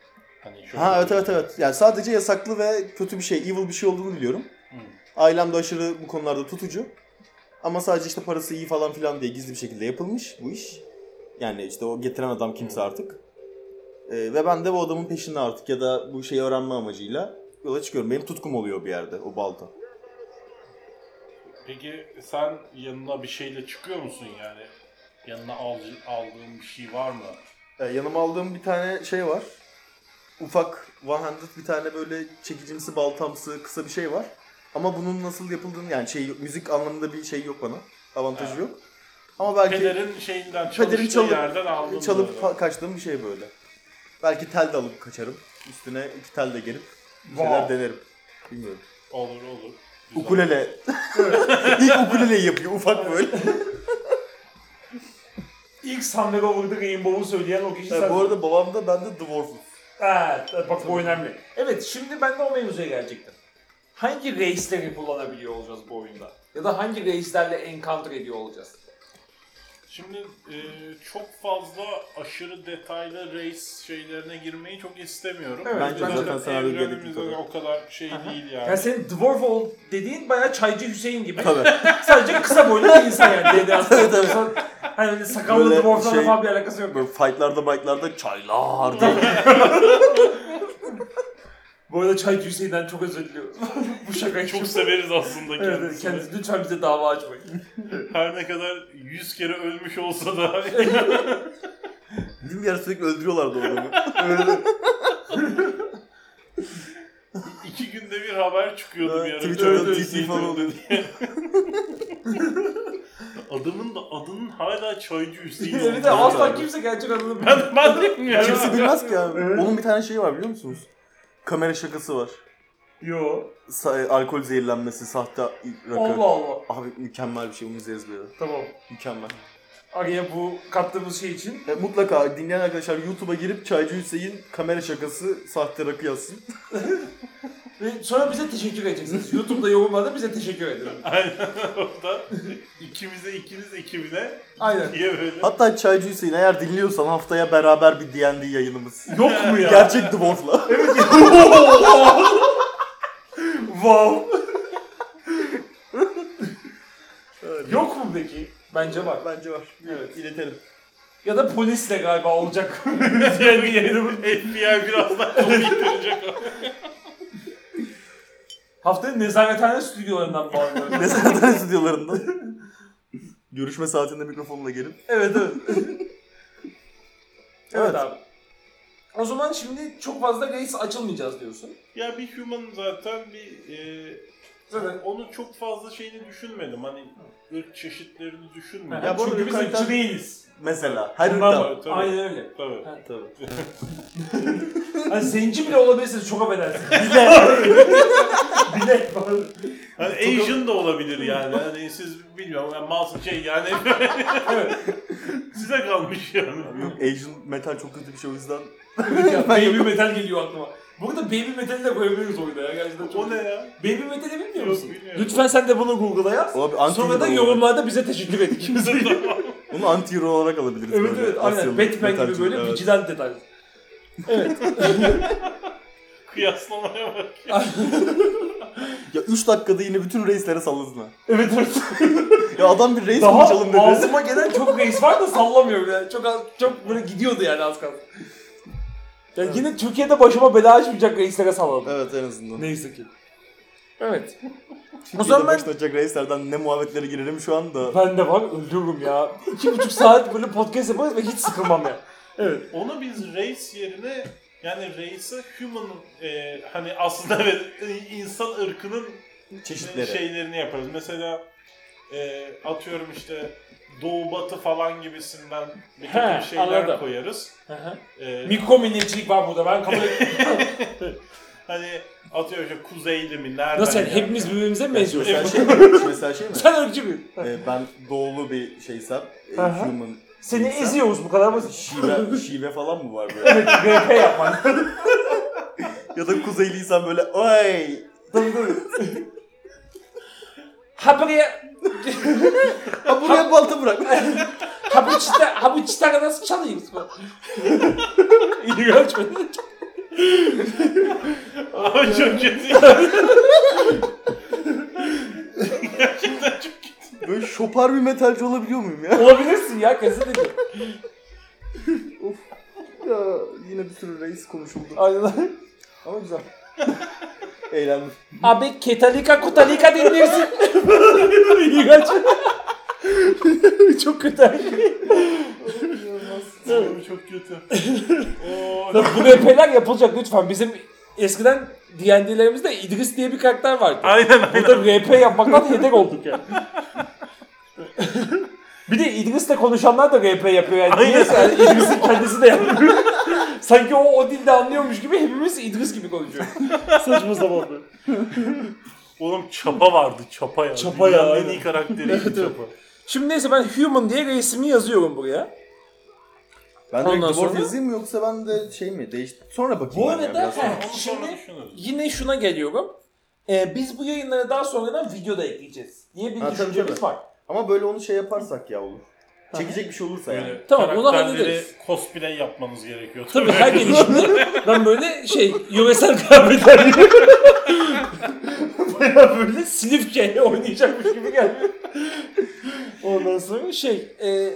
Hani şöyle Ha evet evet evet. Yani sadece yasaklı ve kötü bir şey, evil bir şey olduğunu biliyorum. Hı. Ailem de aşırı bu konularda tutucu. Ama sadece işte parası iyi falan filan diye gizli bir şekilde yapılmış bu iş. Yani işte o getiren adam kimse artık. Ee, ve ben de bu adamın peşinde artık ya da bu şeyi öğrenme amacıyla yola çıkıyorum. Benim tutkum oluyor bir yerde o balta. Peki sen yanına bir şeyle çıkıyor musun yani? Yanına al, aldığın bir şey var mı? Ee, yanıma aldığım bir tane şey var. Ufak one-handed bir tane böyle çekicimsi, baltamsı, kısa bir şey var. Ama bunun nasıl yapıldığını yani şey müzik anlamında bir şey yok bana. Avantajı Evet. yok. Ama belki Pederin şeyinden Pederin çalıştığı çalıp- yerden aldın. çalıp böyle. kaçtığım bir şey böyle. Belki tel de alıp kaçarım. Üstüne iki tel de gelip bir şeyler Wow. denerim. Bilmiyorum. Olur olur. Ukulele. İlk ukuleleyi yapıyor ufak böyle. İlk Thunder Over the Rainbow'u söyleyen o kişi sen. bu arada babam da ben de Dwarf'um. Evet, bak bu önemli. Evet, şimdi ben de o mevzuya gelecektim. Hangi reisleri kullanabiliyor olacağız bu oyunda? Ya da hangi reislerle encounter ediyor olacağız? Şimdi e, çok fazla aşırı detaylı race şeylerine girmeyi çok istemiyorum. Evet, Bence bence zaten de. senaryo Evrenimiz gerekli tabii. o kadar şey Aha. değil yani. Yani senin Dwarf ol dediğin bayağı Çaycı Hüseyin gibi. Tabii. Sadece kısa boylu bir insan yani. DNA'sı. Evet, evet. Hani öyle sakallı Böyle Dwarf'la şey- falan bir alakası yok. Böyle fightlarda fightlarda çaylar diye. Bu arada Çaycı Hüseyin'den çok özür diliyoruz. bu şakayı çok severiz aslında Evet, evet, kendisini. kendisi lütfen bize dava açmayın. Her ne kadar yüz kere ölmüş olsa da Bizim yer sürekli öldürüyorlardı o adamı. Öyle. iki günde bir haber çıkıyordu bir ara. Twitter'da TT falan öldü oluyor. diye. Adamın da adının hala Çaycı Hüseyin Bir de asla kimse gerçek adını bilmiyor. Ben, ben de bilmiyorum. Kimse bilmez ki abi. Evet. Onun bir tane şeyi var biliyor musunuz? Kamera şakası var. Yo. Sa- alkol zehirlenmesi, sahte rakı. Allah Allah. Abi mükemmel bir şey. Onu izleriz ara. Tamam. Mükemmel. Araya bu kattığımız şey için E, mutlaka dinleyen arkadaşlar YouTube'a girip Çaycı Hüseyin kamera şakası sahte rakı yazsın. ve sonra bize teşekkür edeceksiniz. YouTube'da yorumlarda bize teşekkür edin. Aynen orada ikimize ikiniz ekibine Aynen. diye böyle. Hatta Çaycı Hüseyin eğer dinliyorsan haftaya beraber bir D&D yayınımız. Yok mu ya? Gerçek Dwarf'la. wow. Yok mu peki? Bence var. Bence var. Evet. İletelim. Ya da polisle galiba olacak. diye bir. FBI birazdan konu yıkılacak. Haftaya nezarethane stüdyolarından bağlanıyor. Ne zaten stüdyolarında. Görüşme saatinde mikrofonla gelip. evet evet. evet Evet. abi. O zaman şimdi çok fazla reis açılmayacağız diyorsun. ya bir human zaten bir e, Zaten onu çok fazla şeyini düşünmedim. Hani ırk çeşitlerini düşünmedim. Ya Çünkü biz ırkçı değiliz. Mesela. Irktan. var. Tabii. Aynen öyle. Tabii. Ha. Tabii. Hani zenci bile olabilirsiniz çok affedersiniz. Bilet var. Hani Asian da olabilir yani. Hani siz bilmiyorum yani mas şey yani size kalmış yani. Yok Asian metal çok kötü bir şey o yüzden. Evet ya, baby metal geliyor aklıma. Burada baby metal'i de koyabiliriz oyunda ya gerçekten çok. O ne ya? Baby metal'i bilmiyor Yok, musun? bilmiyorum. Lütfen sen de bunu Google'a yaz. Abi Sonra da yorumlarda bize teşekkür et. Onu anti hero olarak alabiliriz evet böyle. evet aynen. Asyalı Batman metalci, gibi böyle evet. vigilante tarzı. Evet. Kıyaslamaya bak. Ya 3 dakikada yine bütün reislere salladın ha. evet evet. Ya adam bir reis Daha konuşalım dedi. ağzıma gelen çok reis var da sallamıyorum yani. Çok az, çok böyle gidiyordu yani az kaldı. Yani Evet. yine Türkiye'de başıma bela açmayacak reislere salladım. Evet en azından. Neyse ki. Evet. Türkiye'de zaman ben- başına açacak reislerden ne muhabbetlere girelim şu anda. Ben de var öldürürüm ya. İki buçuk saat böyle podcast yaparız ve hiç sıkılmam ya. Evet. Onu biz race yerine yani race'e human e, hani aslında evet insan ırkının Çeşitleri. şeylerini yaparız. Mesela e, atıyorum işte doğu batı falan gibisinden bir He, takım şeyler anladım. koyarız. E, Mikro milliyetçilik var burada ben kabul etmiyorum. hani atıyorum işte kuzeyli mi nereden Nasıl yani yani? hepimiz birbirimize mi benziyoruz? Mesela şey mi? Mesela şey mi? Sen ırkçı bir. Ee, ben doğulu bir şeysem, e, Aha. human. Seni değilsem, eziyoruz bu kadar basit. Şive, şive falan mı var böyle? Evet RP yapman. ya da kuzeyliysem böyle oy. Tabii tabii. Ha buraya Ha buraya balta bırak. ha bu çita, ha bu çita nasıl çalıyoruz? İğrenç? Ama çok kötü. Gerçekten çok kötü. Böyle şopar bir metalci olabiliyor muyum ya? Olabilirsin ya kesinlikle. ya yine bir sürü reis konuşuldu. Aynen. Ama güzel. Eğlendim. Abi ketalika kutalika dinlersin. İğrenç. Çok kötü. Çok kötü. Oo, bu RP'ler yapılacak lütfen. Bizim eskiden D&D'lerimizde İdris diye bir karakter vardı. aynen aynen. Burada RP yapmaktan hedef olduk yani. bir de İdris'le konuşanlar da RP yapıyor yani. Aynen. Niyeyse yani İdris'in kendisi de yapıyor. Sanki o o dilde anlıyormuş gibi hepimiz İdris gibi konuşuyor. Saçma sapan böyle. Oğlum çapa vardı çapa ya. Çapa ya, Dünyanın en aynen. iyi evet. çapa. Şimdi neyse ben Human diye resmini yazıyorum buraya. Ben direkt Ondan Dwarf sonra- yazayım mı yoksa ben de şey mi? Değiş... Sonra bakayım Bu ben ya arada biraz sonra. he, Onu sonra şimdi düşünürüz. yine şuna geliyorum. Ee, biz bu yayınları daha sonradan videoda ekleyeceğiz. Diye bir Ha, tabii, düşüncemiz tabii. var. Ama böyle onu şey yaparsak ya olur. Çekecek bir şey olursa yani. Böyle Tamam, onu karakterleri hallederiz. cosplay yapmanız gerekiyor. Tabii her gelişimde ben böyle şey yöresel kıyafetler giyiyorum. Baya böyle Silifke oynayacakmış gibi geldi. Ondan sonra şey e,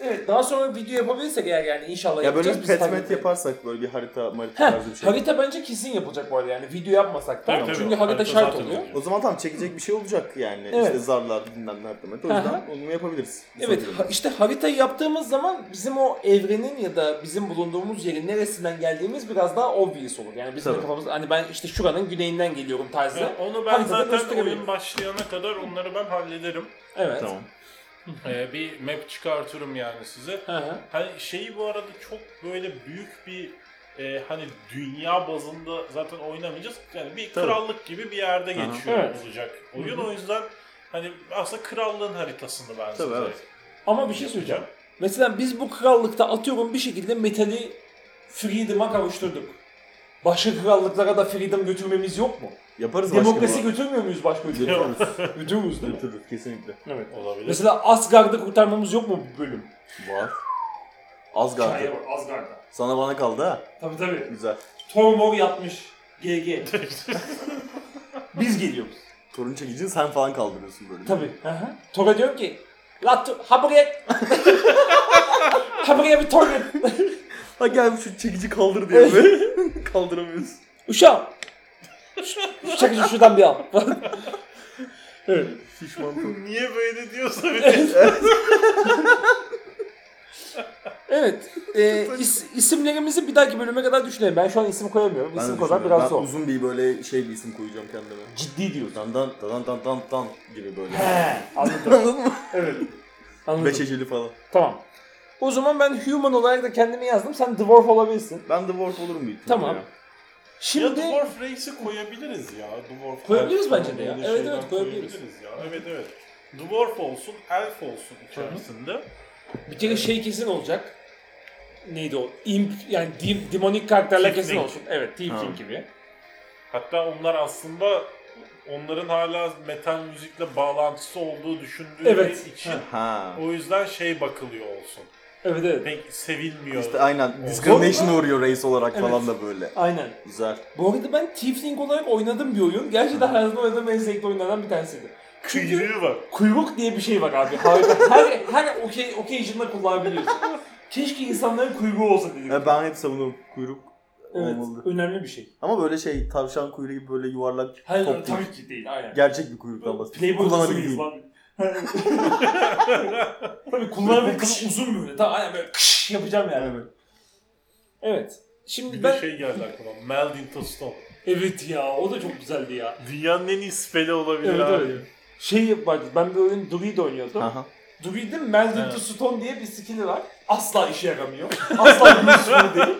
evet daha sonra video yapabilirsek eğer yani inşallah Ya yapacağız. böyle biz pet tabii- met yaparsak böyle bir harita marita Heh, tarzı bir şey. harita bence kesin yapılacak bu arada yani video yapmasak da. Tabii, tabii. Çünkü harita Harita şart zaten oluyor. oluyor. O zaman tamam çekecek bir şey olacak yani. Evet. İşte zarlar bilmem ne met. O Hı yüzden hı. onu yapabiliriz. Bir Evet ha- işte haritayı yaptığımız zaman bizim o evrenin ya da bizim bulunduğumuz yerin neresinden geldiğimiz biraz daha obvious olur. Yani bizim Tabii. kafamızda hani ben işte şuranın güneyinden geliyorum tarzı. Ya onu ben Haritada zaten gösterebilirim. oyun başlayana kadar onları ben hallederim. Evet. Tamam. Ee, bir map çıkartırım yani size. Hı hı. Hani şeyi bu arada çok böyle büyük bir e, hani dünya bazında zaten oynamayacağız. Yani bir Tabii. krallık gibi bir yerde Aha. geçiyor Evet. olacak oyun. O yüzden hani aslında krallığın haritasını ben Tabii, size evet. Ama bir şey söyleyeceğim. Mesela biz bu krallıkta atıyorum bir şekilde metali Freedom'a kavuşturduk. Başka krallıklara da Freedom götürmemiz yok mu? Yaparız başka Demokrasi bir- götürmüyor muyuz başka ülkelere? Götürürüz. Götürürüz değil mi? Götürürüz kesinlikle. Evet. olabilir. Mesela Asgard'ı kurtarmamız yok mu bu bölüm? Var. Asgard'ı. bak Asgard'da. Sana bana kaldı ha. Tabii tabii. Güzel. Thor mor yatmış. GG. Biz geliyoruz. Torun çekicini sen falan kaldırıyorsun böyle. Tabii. Hı hı. Thor'a diyorum ki La Thor- ha buraya ha buraya bir gel. Ha gel şu çekici kaldır diye mi? Kaldıramıyoruz. Uşağım. Şu çekici şuradan bir al. evet. Şişman. Niye böyle diyorsa bir de. Evet. E, is, isimlerimizi bir dahaki bölüme kadar düşünelim. Ben şu an isim koyamıyorum. Ben, İsim de koymak düşünüyorum. biraz ben zor. uzun bir böyle şey bir isim koyacağım kendime. Ciddi diyorsun. Dan dan dan dan dan dan gibi böyle. He, anladım. Anladın mı? evet. Anladım. Beş eceli falan. Tamam. O zaman ben human olarak da kendimi yazdım. Sen dwarf olabilirsin. Ben Dwarf olurum büyük ihtimalle Tamam. ya. Ya Şimdi Dwarf Race'i koyabiliriz ya. Dwarf Koyabiliriz Elf bence de ya. böyle Evet, şeyler evet, koyabiliriz. ya. Evet evet. Dwarf olsun, Elf olsun içerisinde. bir kere şey kesin olacak. Neydi o? Imp yani dim, demonik karakterler kesin Tiefling. olsun. Evet, Tiefling gibi. Hatta onlar aslında onların hala metal müzikle bağlantısı olduğu düşündüğü Evet. için Ha. o yüzden şey bakılıyor olsun. Evet evet. Pek sevilmiyor. İşte aynen discrimination uğruyor reis olarak Evet. falan da böyle. Aynen. Güzel. Bu arada ben Tiefling olarak oynadığım bir oyun. Gerçekten hayatımda oynadığım en zevkli oyunlardan bir tanesiydi. Çünkü Kıyırığı var. kuyruk diye bir şey var abi. Harika. Her, her okey, occasion'da kullanabiliyorsun. Keşke insanların kuyruğu olsa dedim. E, ben hep savunurum. Kuyruk Evet, olmalı. önemli bir şey. Ama böyle şey tavşan kuyruğu gibi böyle yuvarlak Hayır, top değil. tabii ki değil. Aynen. Gerçek bir kuyruktan bahsediyorum. Playboy lan. Tabii kullanabildiğin kız uzun böyle. Tamam aynen böyle kış yapacağım yani. Evet. Evet. Şimdi Bir ben... de şey geldi aklıma. Meld into Stone. Evet ya o da çok güzeldi ya. Dünyanın en iyi speli olabilir Evet, abi. evet. Şey vardı ben bir oyun Druid oynuyordum. Aha. Druid'in Meld into Evet. Stone diye bir skill'i var. Asla işe yaramıyor. Asla useful değil.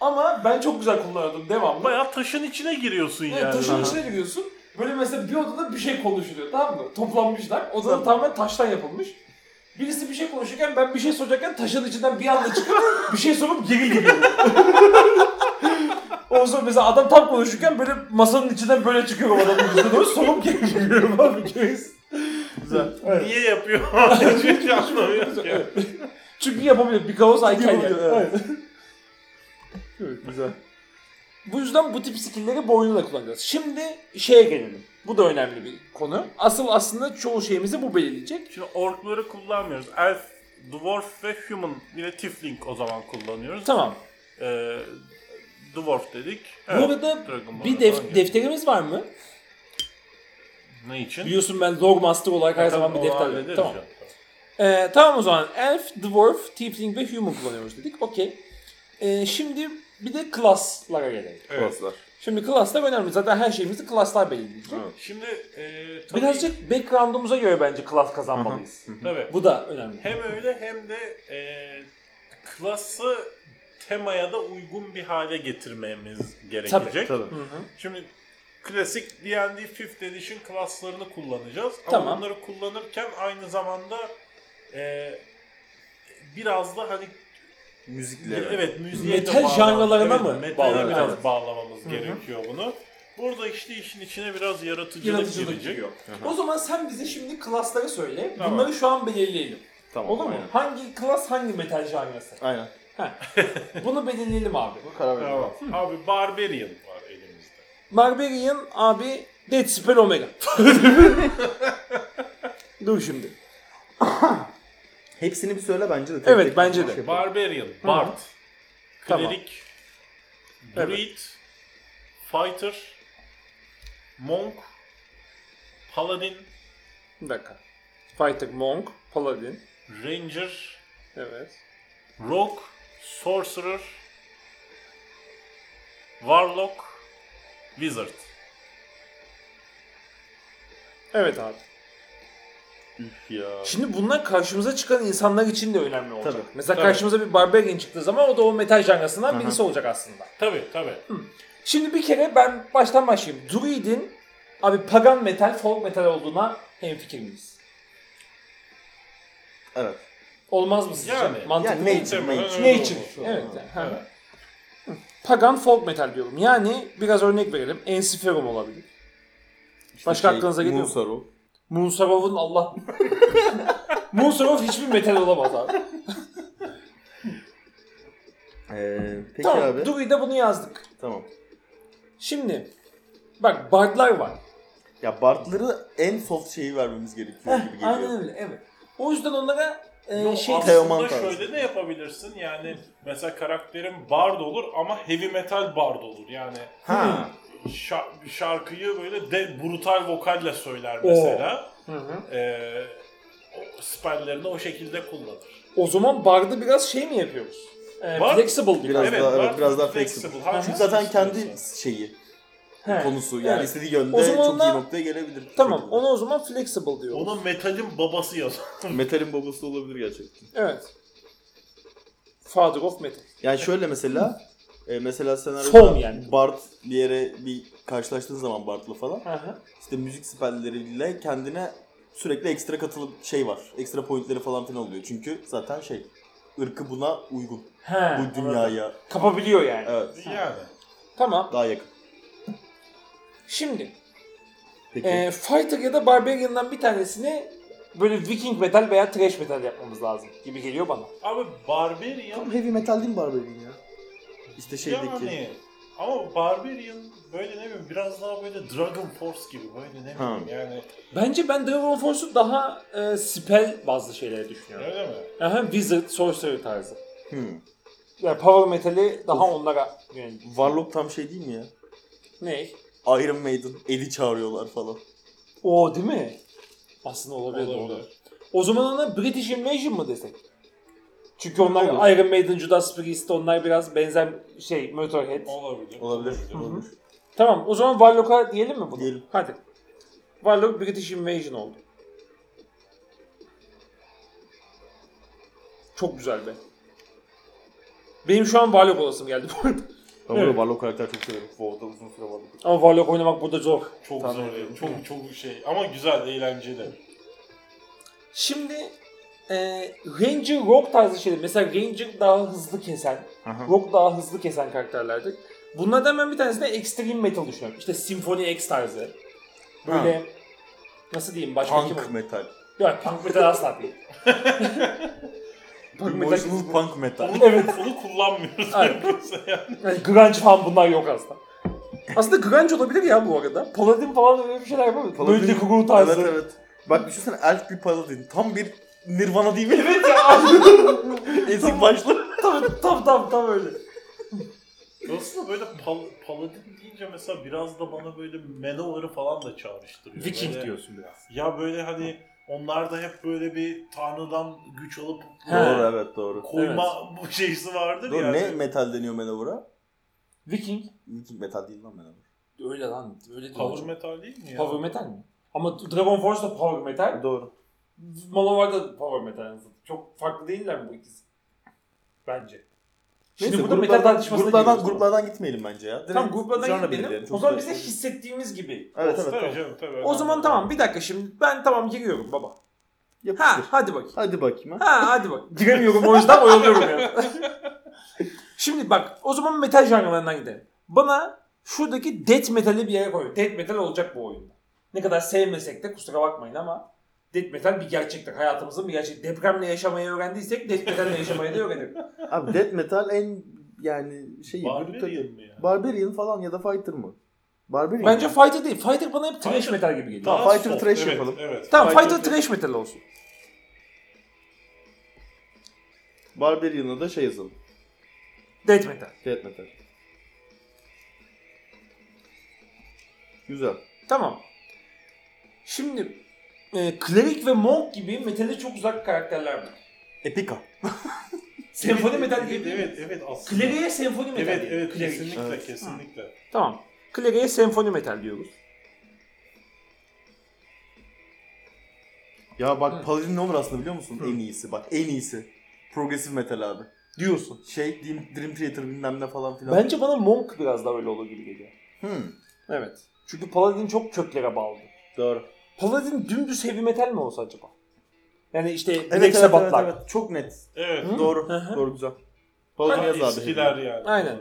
Ama ben çok güzel kullanıyordum devamlı. Bayağı taşın içine giriyorsun Evet, yani. taşın Aha. içine giriyorsun. Böyle mesela bir odada bir şey konuşuluyor tamam mı? Toplanmışlar. Odada tamamen taştan yapılmış. Birisi bir şey konuşurken ben bir şey soracakken taşın içinden bir anda çıkıp bir şey sorup geri geliyorum. o zaman mesela adam tam konuşurken böyle masanın içinden böyle çıkıyorum adamın yüzüne doğru sorup geri geliyorum abi. Kez. Güzel. Niye yapıyor? Hiç anlamıyoruz ki. Çünkü yapabilir. Because I can yani. evet. Evet. Güzel. Bu yüzden bu tip skill'leri boynuna kullanacağız. Şimdi şeye gelelim. Bu da önemli bir konu. Asıl aslında çoğu şeyimizi bu belirleyecek. Şimdi orkları kullanmıyoruz. Elf, dwarf ve human. De tiefling o zaman kullanıyoruz. Tamam. Ee, dwarf dedik. Bu arada Dragon bir Ball'a def- falan defterimiz var mı? Ne için? Biliyorsun ben Log Master olarak her zaman bir defter hallederiz Tamam. ya. Ee, tamam o zaman Elf, Dwarf, Tiefling ve Human kullanıyoruz dedik. Okey. Ee, şimdi bir de class'lara gelelim. Evet. Klaslar. Şimdi class'lar önemli. Zaten her şeyimizi class'lar belirleyecek. Şimdi e, tabii, Birazcık background'umuza göre bence class kazanmalıyız. tabii. Bu da önemli. Hem öyle hem de e, klası temaya da uygun bir hale getirmemiz gerekecek. Tabii. Hı hı. Şimdi klasik D&D 5th Edition klaslarını kullanacağız. Ama Tamam. bunları kullanırken aynı zamanda e, biraz da hani Müzikle. evet müziğe Metal de bağlam- janralarına evet, mı Metale bağlamamız biraz lazım? bağlamamız gerekiyor bunu. Burada işte işin içine biraz yaratıcılık, Yaratıcılık girecek. giriyor. O zaman sen bize şimdi class'ları söyle. Tamam. Bunları şu an belirleyelim. Tamam. Olur mu? Aynen. Hangi class hangi metal janrası? Aynen. Bunu belirleyelim abi. Karar verelim. Tamam. Abi Barbarian var elimizde. Barbarian abi Dead Spell Omega. Dur şimdi. Hepsini bir söyle bence de. tek Evet, tek bence şey de. yapalım. Barbarian, Bard, Tamam. Klerik, Druid, Fighter, Monk, Paladin, Bir dakika. Fighter, Monk, Paladin. Ranger, Evet. Rogue, Sorcerer, Warlock, Wizard. Evet abi. Üf ya. Şimdi bunlar karşımıza çıkan insanlar için de önemli olacak. Tabii. Mesela Tabii. karşımıza bir Barbarian çıktığı zaman o da o metal janrasından Aha. birisi olacak aslında. Tabi tabi. Şimdi bir kere ben baştan başlayayım. Druid'in abi pagan metal, folk metal olduğuna hemfikir miyiz? Evet. Olmaz mı sizce? Yani. Mantıklı Yani değil mi? nature, nature. Nature. olur. Evet. yani. Evet. Pagan folk metal diyorum. Yani biraz örnek verelim. Ensiferum olabilir. Başka şey, aklınıza geliyor mu? Munsarov'un Allah... Munsarov hiçbir metal olamaz abi. Ee, peki tamam, abi. Druid'e bunu yazdık. Tamam. Şimdi bak bardlar var. Ya Bart'ları en soft şeyi vermemiz gerekiyor gibi geliyor. Aynen öyle evet. O yüzden onlara e, Yok, şey Teoman aslında tarzı. şöyle de yapabilirsin yani mesela karakterin bard olur ama heavy metal bard olur yani Ha. Şa- şarkıyı böyle de brutal vokalle söyler mesela. Hı hı. Ee, o spelllerini o şekilde kullanır. O zaman bardı biraz şey mi yapıyoruz? E, Bard- flexible Biraz biraz. daha- evet, bard biraz daha flexible. flexible. Çünkü zaten kendi şeyi, He. konusu. Yani Evet. istediği yönde O zaman çok ona- iyi noktaya gelebilir. Tamam Şekilde. onu o zaman flexible diyoruz. Onun metalin babası yazar. Metalin babası olabilir gerçekten. Evet. Father of Metal. Yani şöyle mesela e, mesela senaryoda Foam yani. Bart bir yere bir karşılaştığın zaman Bart'la falan Hı hı. işte müzik spelleriyle kendine sürekli ekstra katılıp şey var. Ekstra pointleri falan filan oluyor. Çünkü zaten şey ırkı buna uygun. He, Bu anladım. dünyaya. Kapabiliyor yani. Evet. yani. Tamam. Daha yakın. Şimdi Peki. e, Fighter ya da Barbarian'dan bir tanesini böyle Viking metal veya Thrash metal yapmamız lazım gibi geliyor bana. Abi Barbarian Tam heavy metal değil mi Barbarian ya? İşte şeydeki. yani ama Barbarian böyle ne bileyim biraz daha böyle Dragon Force gibi böyle ne Ha. bileyim yani Bence ben Dragon Force'u daha e, spell bazlı şeylere düşünüyorum. öyle mi? Aha, Wizard, Sorcerer tarzı. Hmm. Yani Power Metal'i daha onlara yönelik. Warlock tam şey değil mi ya? Ne? Iron Maiden, Eddie çağırıyorlar falan. O değil mi? Aslında olabilir. Olabilir. doğru. O zaman ona British Invasion mı desek? Çünkü onlar Olur. Iron Maiden, Judas Priest onlar biraz benzer şey Motorhead. Olabilir. Olabilir. Olabilir. Tamam o zaman Warlock'a diyelim mi bunu? Diyelim. Hadi. Warlock British Invasion oldu. Çok güzel be. Benim şu an Warlock olasım geldi bu arada. Ben Evet. Warlock karakter çok severim. WoW'da uzun süre Warlock. Ama Warlock oynamak burada zor. Çok Tahmin zor. Çok çok şey ama güzel, eğlenceli. Şimdi e, Ranger Rock tarzı şeyler. Mesela Ranger daha hızlı kesen, Aha. Rock daha hızlı kesen karakterlerdir. Bunlardan ben bir tanesini Extreme Metal düşünüyorum. İşte Symphony X tarzı. Böyle nasıl diyeyim başka kim Punk olur? metal. Ya punk metal asla değil. punk metal Emotional punk metal. Onu, Evet. onu kullanmıyoruz. Aynen. yani. yani grunge falan bunlar yok aslında. Aslında grunge olabilir ya bu arada. Paladin falan öyle bir şeyler yapabilir. Paladin- Crüe tarzı. Evet evet. Bak düşünsene elf bir paladin. Tam bir Nirvana değil mi? Evet ya. Ezik başlı. tam, tam tam tam öyle. Aslında böyle pal, paladin deyince mesela biraz da bana böyle Manowar'ı falan da çağrıştırıyor. Viking Böyle- diyorsun biraz. Ya böyle hani onlar da hep böyle bir tanrıdan güç alıp He. Doğru evet doğru. koyma bu şeysi vardır Doğru, yani. ne metal deniyor Manowar'a? Viking. Viking metal değil lan Manowar. Öyle lan. Öyle Power metal değil mi ya? Power metal mi? Ama Dragon Force da power metal. Doğru. Manowar da power metal. Çok farklı değiller mi bu ikisi? Bence. Şimdi Neyse, burada metal gruplardan, tartışmasına gruplardan, gruplardan gitmeyelim bence ya. Direkt Tamam gruplardan gitmeyelim. O zaman bize hissettiğimiz gibi. Evet evet Tabii tamam. canım tabii. O zaman tamam bir dakika şimdi ben tamam giriyorum baba. Yapıştır. Ha hadi bakayım. Hadi bakayım ha. Ha hadi bak. Giremiyorum o yüzden oyalıyorum ya. Şimdi bak o zaman metal janrlarından gidelim. Bana şuradaki death metal'i bir yere koy. Death metal olacak bu oyunda. Ne kadar sevmesek de kusura bakmayın ama death metal bir gerçektir. Hayatımızın bir gerçek. Depremle yaşamayı öğrendiysek death metalle yaşamayı da öğrenelim. Abi death metal en yani şey Barbarian mı ya? Barbarian falan ya da Fighter mı? Barbarian. Bence mi? Fighter değil. Fighter bana hep trash Fighter- metal gibi geliyor. Tamam, Fighter soft, trash evet, yapalım. Evet. Tamam Fighter Fighter trash metal olsun. Barbarian'a da şey yazalım. Death metal. Death metal. Güzel. Tamam. Şimdi e, Cleric ve Monk gibi metale çok uzak karakterler var. Epica. Senfoni metal evet, gibi. evet, evet aslında. Cleric'e senfoni metal Evet, diyelim. evet, Cleric. kesinlikle, Evet. kesinlikle. Tamam. Cleric'e senfoni metal diyoruz. Ya bak Hı. Paladin ne olur aslında biliyor musun? Hı. En iyisi bak en iyisi. Progressive metal abi. Diyorsun. Şey Dream, Dream Theater bilmem ne falan filan. Bence bana Monk biraz daha öyle olur gibi geliyor. Hmm. Evet. Çünkü Paladin çok köklere bağlı. Doğru. Paladin dümdüz heavy metal mi olsa acaba? Yani işte Evet, Black evet, evet, Sabbath'lar. evet. Çok net. Evet. Hı? Doğru. Hı hı. Doğru güzel. Paladin yaz abi. Eskiler yani. Aynen.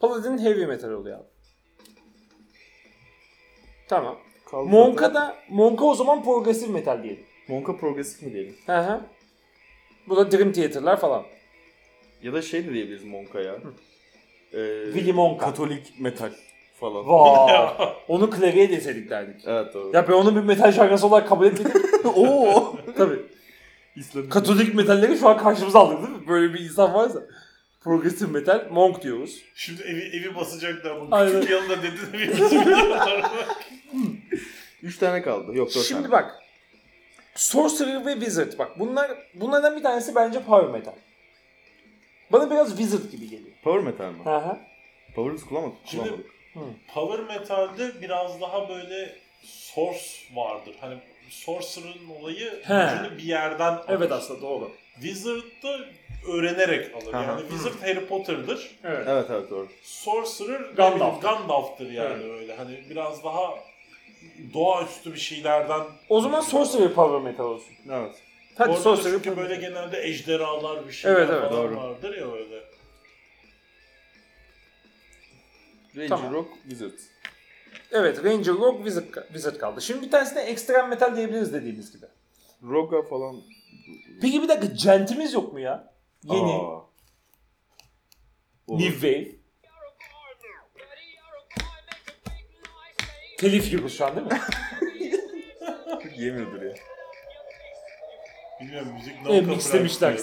Paladin heavy metal oluyor abi. Tamam. Kaldı Monk'a da Monk'a o zaman progressive metal diyelim. Monka progresif mi diyelim? Hı hı. Bu da Dream Theater'lar falan. Ya da şey de diyebiliriz Monka ya. Ee, Willy Monka. Katolik metal falan. Vay. Onu Cleric'e deseydik derdik. Evet doğru. Ya ben onu bir metal şarkısı olarak kabul etmedim. Oo. Tabii. İslam. Katolik metalleri şu an karşımıza aldık değil mi? Böyle bir insan varsa. Progressive metal, monk diyoruz. Şimdi evi, evi basacaklar bu. Aynen. Küçük yanında dedi de bir biliyorlar. Üç tane kaldı. Yok dört Şimdi tane. bak. Sorcerer ve Wizard bak. Bunlar bunlardan bir tanesi bence power metal. Bana biraz Wizard gibi geliyor. Power metal mi? Hı hı. Power biz kullanmadık. Şimdi- kullanmadık. Power Metal'de biraz daha böyle source vardır. Hani Sorcerer'ın olayı He. gücünü bir yerden alır. Evet aslında doğru. Wizard'da öğrenerek alır. Aha. Yani Wizard Harry Potter'dır. Evet. Evet evet doğru. Sorcerer Gandalf. Gandalf'tır yani öyle. Hani biraz daha doğaüstü bir şeylerden O zaman Sorcerer power metal olsun. Evet. Hadi Orada da Sorcerer çünkü power böyle metal. genelde ejderhalar bir şeyler Evet, evet, falan doğru. vardır ya öyle. Ranger Tamam. Rock Wizard. Evet Ranger Rogue Wizard, Wizard kaldı. Şimdi bir tanesine Extreme Metal diyebiliriz dediğimiz gibi. Roga falan. Peki bir dakika Gent'imiz yok mu ya? Yeni. Aa. Olur. New Wave. Telif yiyoruz şu an değil mi? Yemiyordur ya. Bilmiyorum müzik Evet, no mixlemişler.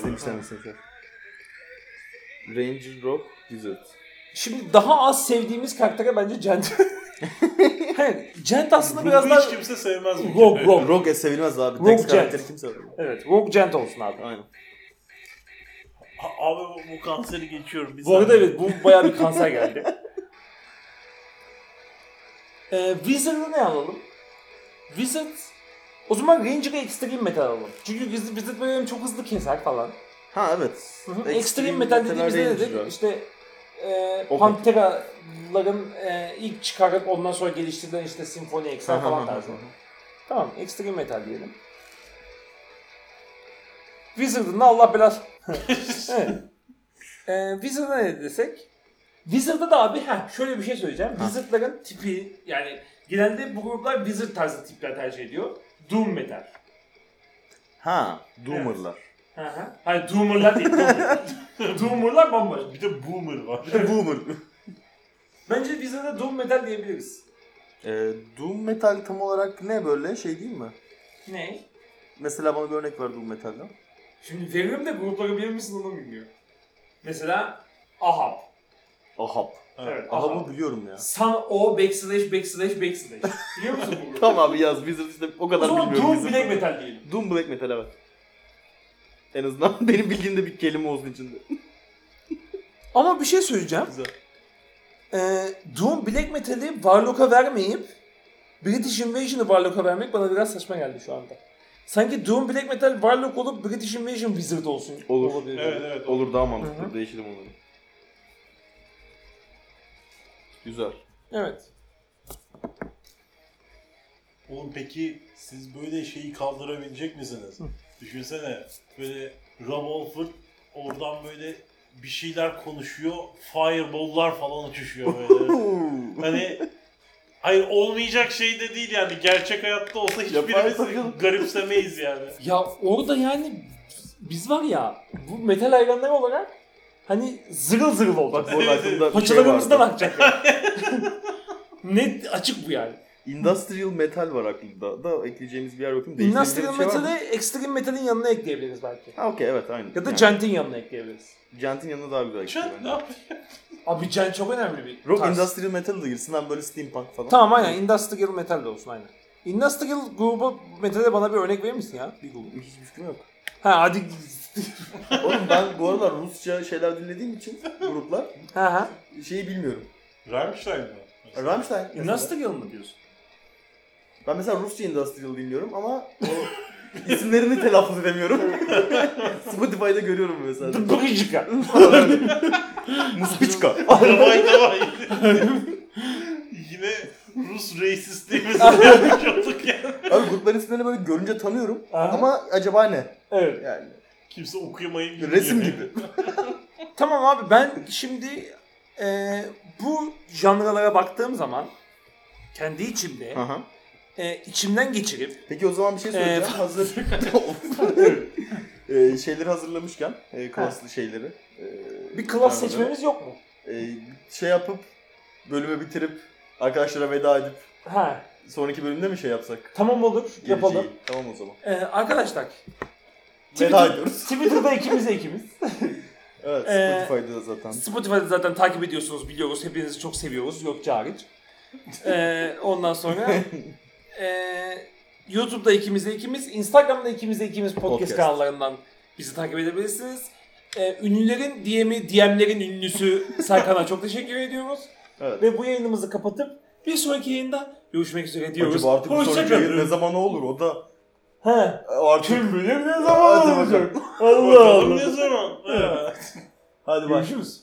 Ranger Rock Wizard. Şimdi daha az sevdiğimiz karaktere bence Gent. Hayır, Gent aslında biraz Rogue'u daha... hiç kimse sevmez bu Rogue. Rogue. Rogue sevilmez abi. Rogue Dex karakteri kimse sever. Evet, Rogue Gent olsun abi. Aynen. A- Abi bu, bu kanseri geçiyorum. Bir Bu arada saniye. evet, bu bayağı bir kanser geldi. ee, Wizard'ı ne alalım? Wizard... O zaman Ranger'a Extreme Metal alalım. Çünkü Wizard, Wizard böyle çok hızlı keser falan. Ha evet. Extreme, Metal dediğimizde ne Ranger dedik? var. İşte e, Open. Pantera'ların e, ilk çıkarıp ondan sonra geliştirilen işte Symphony X'ler falan tarzı. Tamam, Extreme Metal diyelim. Wizard'ın da Allah belası. evet. E, Wizard'a ne desek? Wizard'da da abi ha şöyle bir şey söyleyeceğim. Wizard'ların tipi yani genelde bu gruplar Wizard tarzı tipler tercih ediyor. Doom Metal. Ha, Doomer'lar. Hı hı. Hayır Doomer'lar değil. Doomer'lar. Doomer'lar bambaşka. Bir de Boomer var. Boomer. Bence bize de Doom Metal diyebiliriz. Ee, Doom Metal tam olarak ne böyle şey değil mi? Ne? Mesela bana bir örnek ver Doom Metal'den. Şimdi veririm de grupları bilir misin onu bilmiyorum. Mesela Ahab. Ahab. Evet. Ahab'ı biliyorum ya. Sun O backslash backslash backslash. Biliyor musun bu grubu? Tamam abi yaz Wizard işte o O kadar zaman bilmiyorum. Doom Wizard. Black Metal diyelim. Doom Black Metal evet. En azından benim bildiğim de bir kelime olsun içinde. Ama bir şey söyleyeceğim. Güzel. Ee, Doom Black Metal'i Warlock'a vermeyip British Invasion'ı Warlock'a vermek bana biraz saçma geldi şu anda. Sanki Doom Black Metal Warlock olup British Invasion Wizard olsun. Olur. Olabilir. Evet evet. Olur daha Hı mantıklı. hı. Değişelim onları. Güzel. Evet. Oğlum peki siz böyle şeyi kaldırabilecek misiniz? Düşünsene böyle Rob oradan böyle bir şeyler konuşuyor, fireball'lar falan uçuşuyor böyle. hani hayır olmayacak şey de değil yani gerçek hayatta olsa hiçbirimiz garipsemeyiz yani. Ya orada yani biz var ya bu metal hayranları olarak hani zırıl zırıl olacak. Bak bu arada şey Paçalarımızdan akacak. Net açık bu yani. Industrial Metal var aklımda. Da ekleyeceğimiz bir yer bakayım. Industrial şey Metal'i? Extreme Metal'in yanına ekleyebiliriz belki. Ha okey evet aynı. Ya da Yani Gent'in yanına ekleyebiliriz. Gent'in yanına daha güzel ekliyor ne bence. yapıyor? Abi Gent çok önemli bir Rock tarz. Industrial Metal da girsin hem böyle steampunk falan. Tamam aynen Industrial Metal de olsun aynen. Industrial grubu metal'e bana bir örnek verir misin ya? Bir grubu. Hiçbir fikrim yok. Ha hadi. Oğlum ben bu aralar Rusça şeyler dinlediğim için gruplar ha ha. şeyi bilmiyorum. Rammstein mi? Rammstein. Industrial mı diyorsun? Ben mesela Rusça Industrial dinliyorum ama o isimlerini telaffuz edemiyorum. Spotify'da görüyorum mesela. Bıkıcıka. Muspiçka. Davay davay. Yine Rus racistliğimizi yapmış olduk yani. Abi grupların isimlerini böyle görünce tanıyorum Aha. ama acaba ne? Evet. Yani Kimse okuyamayı bilmiyor. resim gibi. Tamam abi ben şimdi e, bu janralara baktığım zaman kendi içimde Aha. E, içimden geçirip Peki o zaman bir şey söyleyeceğim. Ee, Hazır ee, şeyleri hazırlamışken, e, klaslı şeyleri. e, bir klas seçmemiz yok mu? e, şey yapıp bölümü bitirip arkadaşlara veda edip Ha. sonraki bölümde mi şey yapsak? Tamam olur yapalım. Geleceği. Tamam o zaman. E, arkadaşlar Veda Twitter, ediyoruz. Twitter'da ikimiz de ikimiz. Evet Spotify'da zaten. Spotify'da zaten takip ediyorsunuz biliyoruz. Hepinizi çok seviyoruz. Yok hariç. Ee, ondan sonra ee, YouTube'da ikimiz de ikimiz, Instagram'da ikimiz de ikimiz podcast, Podcast. kanallarından bizi takip edebilirsiniz. Ee, ünlülerin DM'i, DM'lerin ünlüsü Serkan'a çok teşekkür ediyoruz. Evet. Ve bu yayınımızı kapatıp bir sonraki yayında görüşmek üzere diyoruz. Acaba artık bu sonraki yayın ne zaman olur o da He. artık Kim bilir ne zaman olacak? Allah Allah. ne zaman? Evet. hadi bak. Görüşürüz.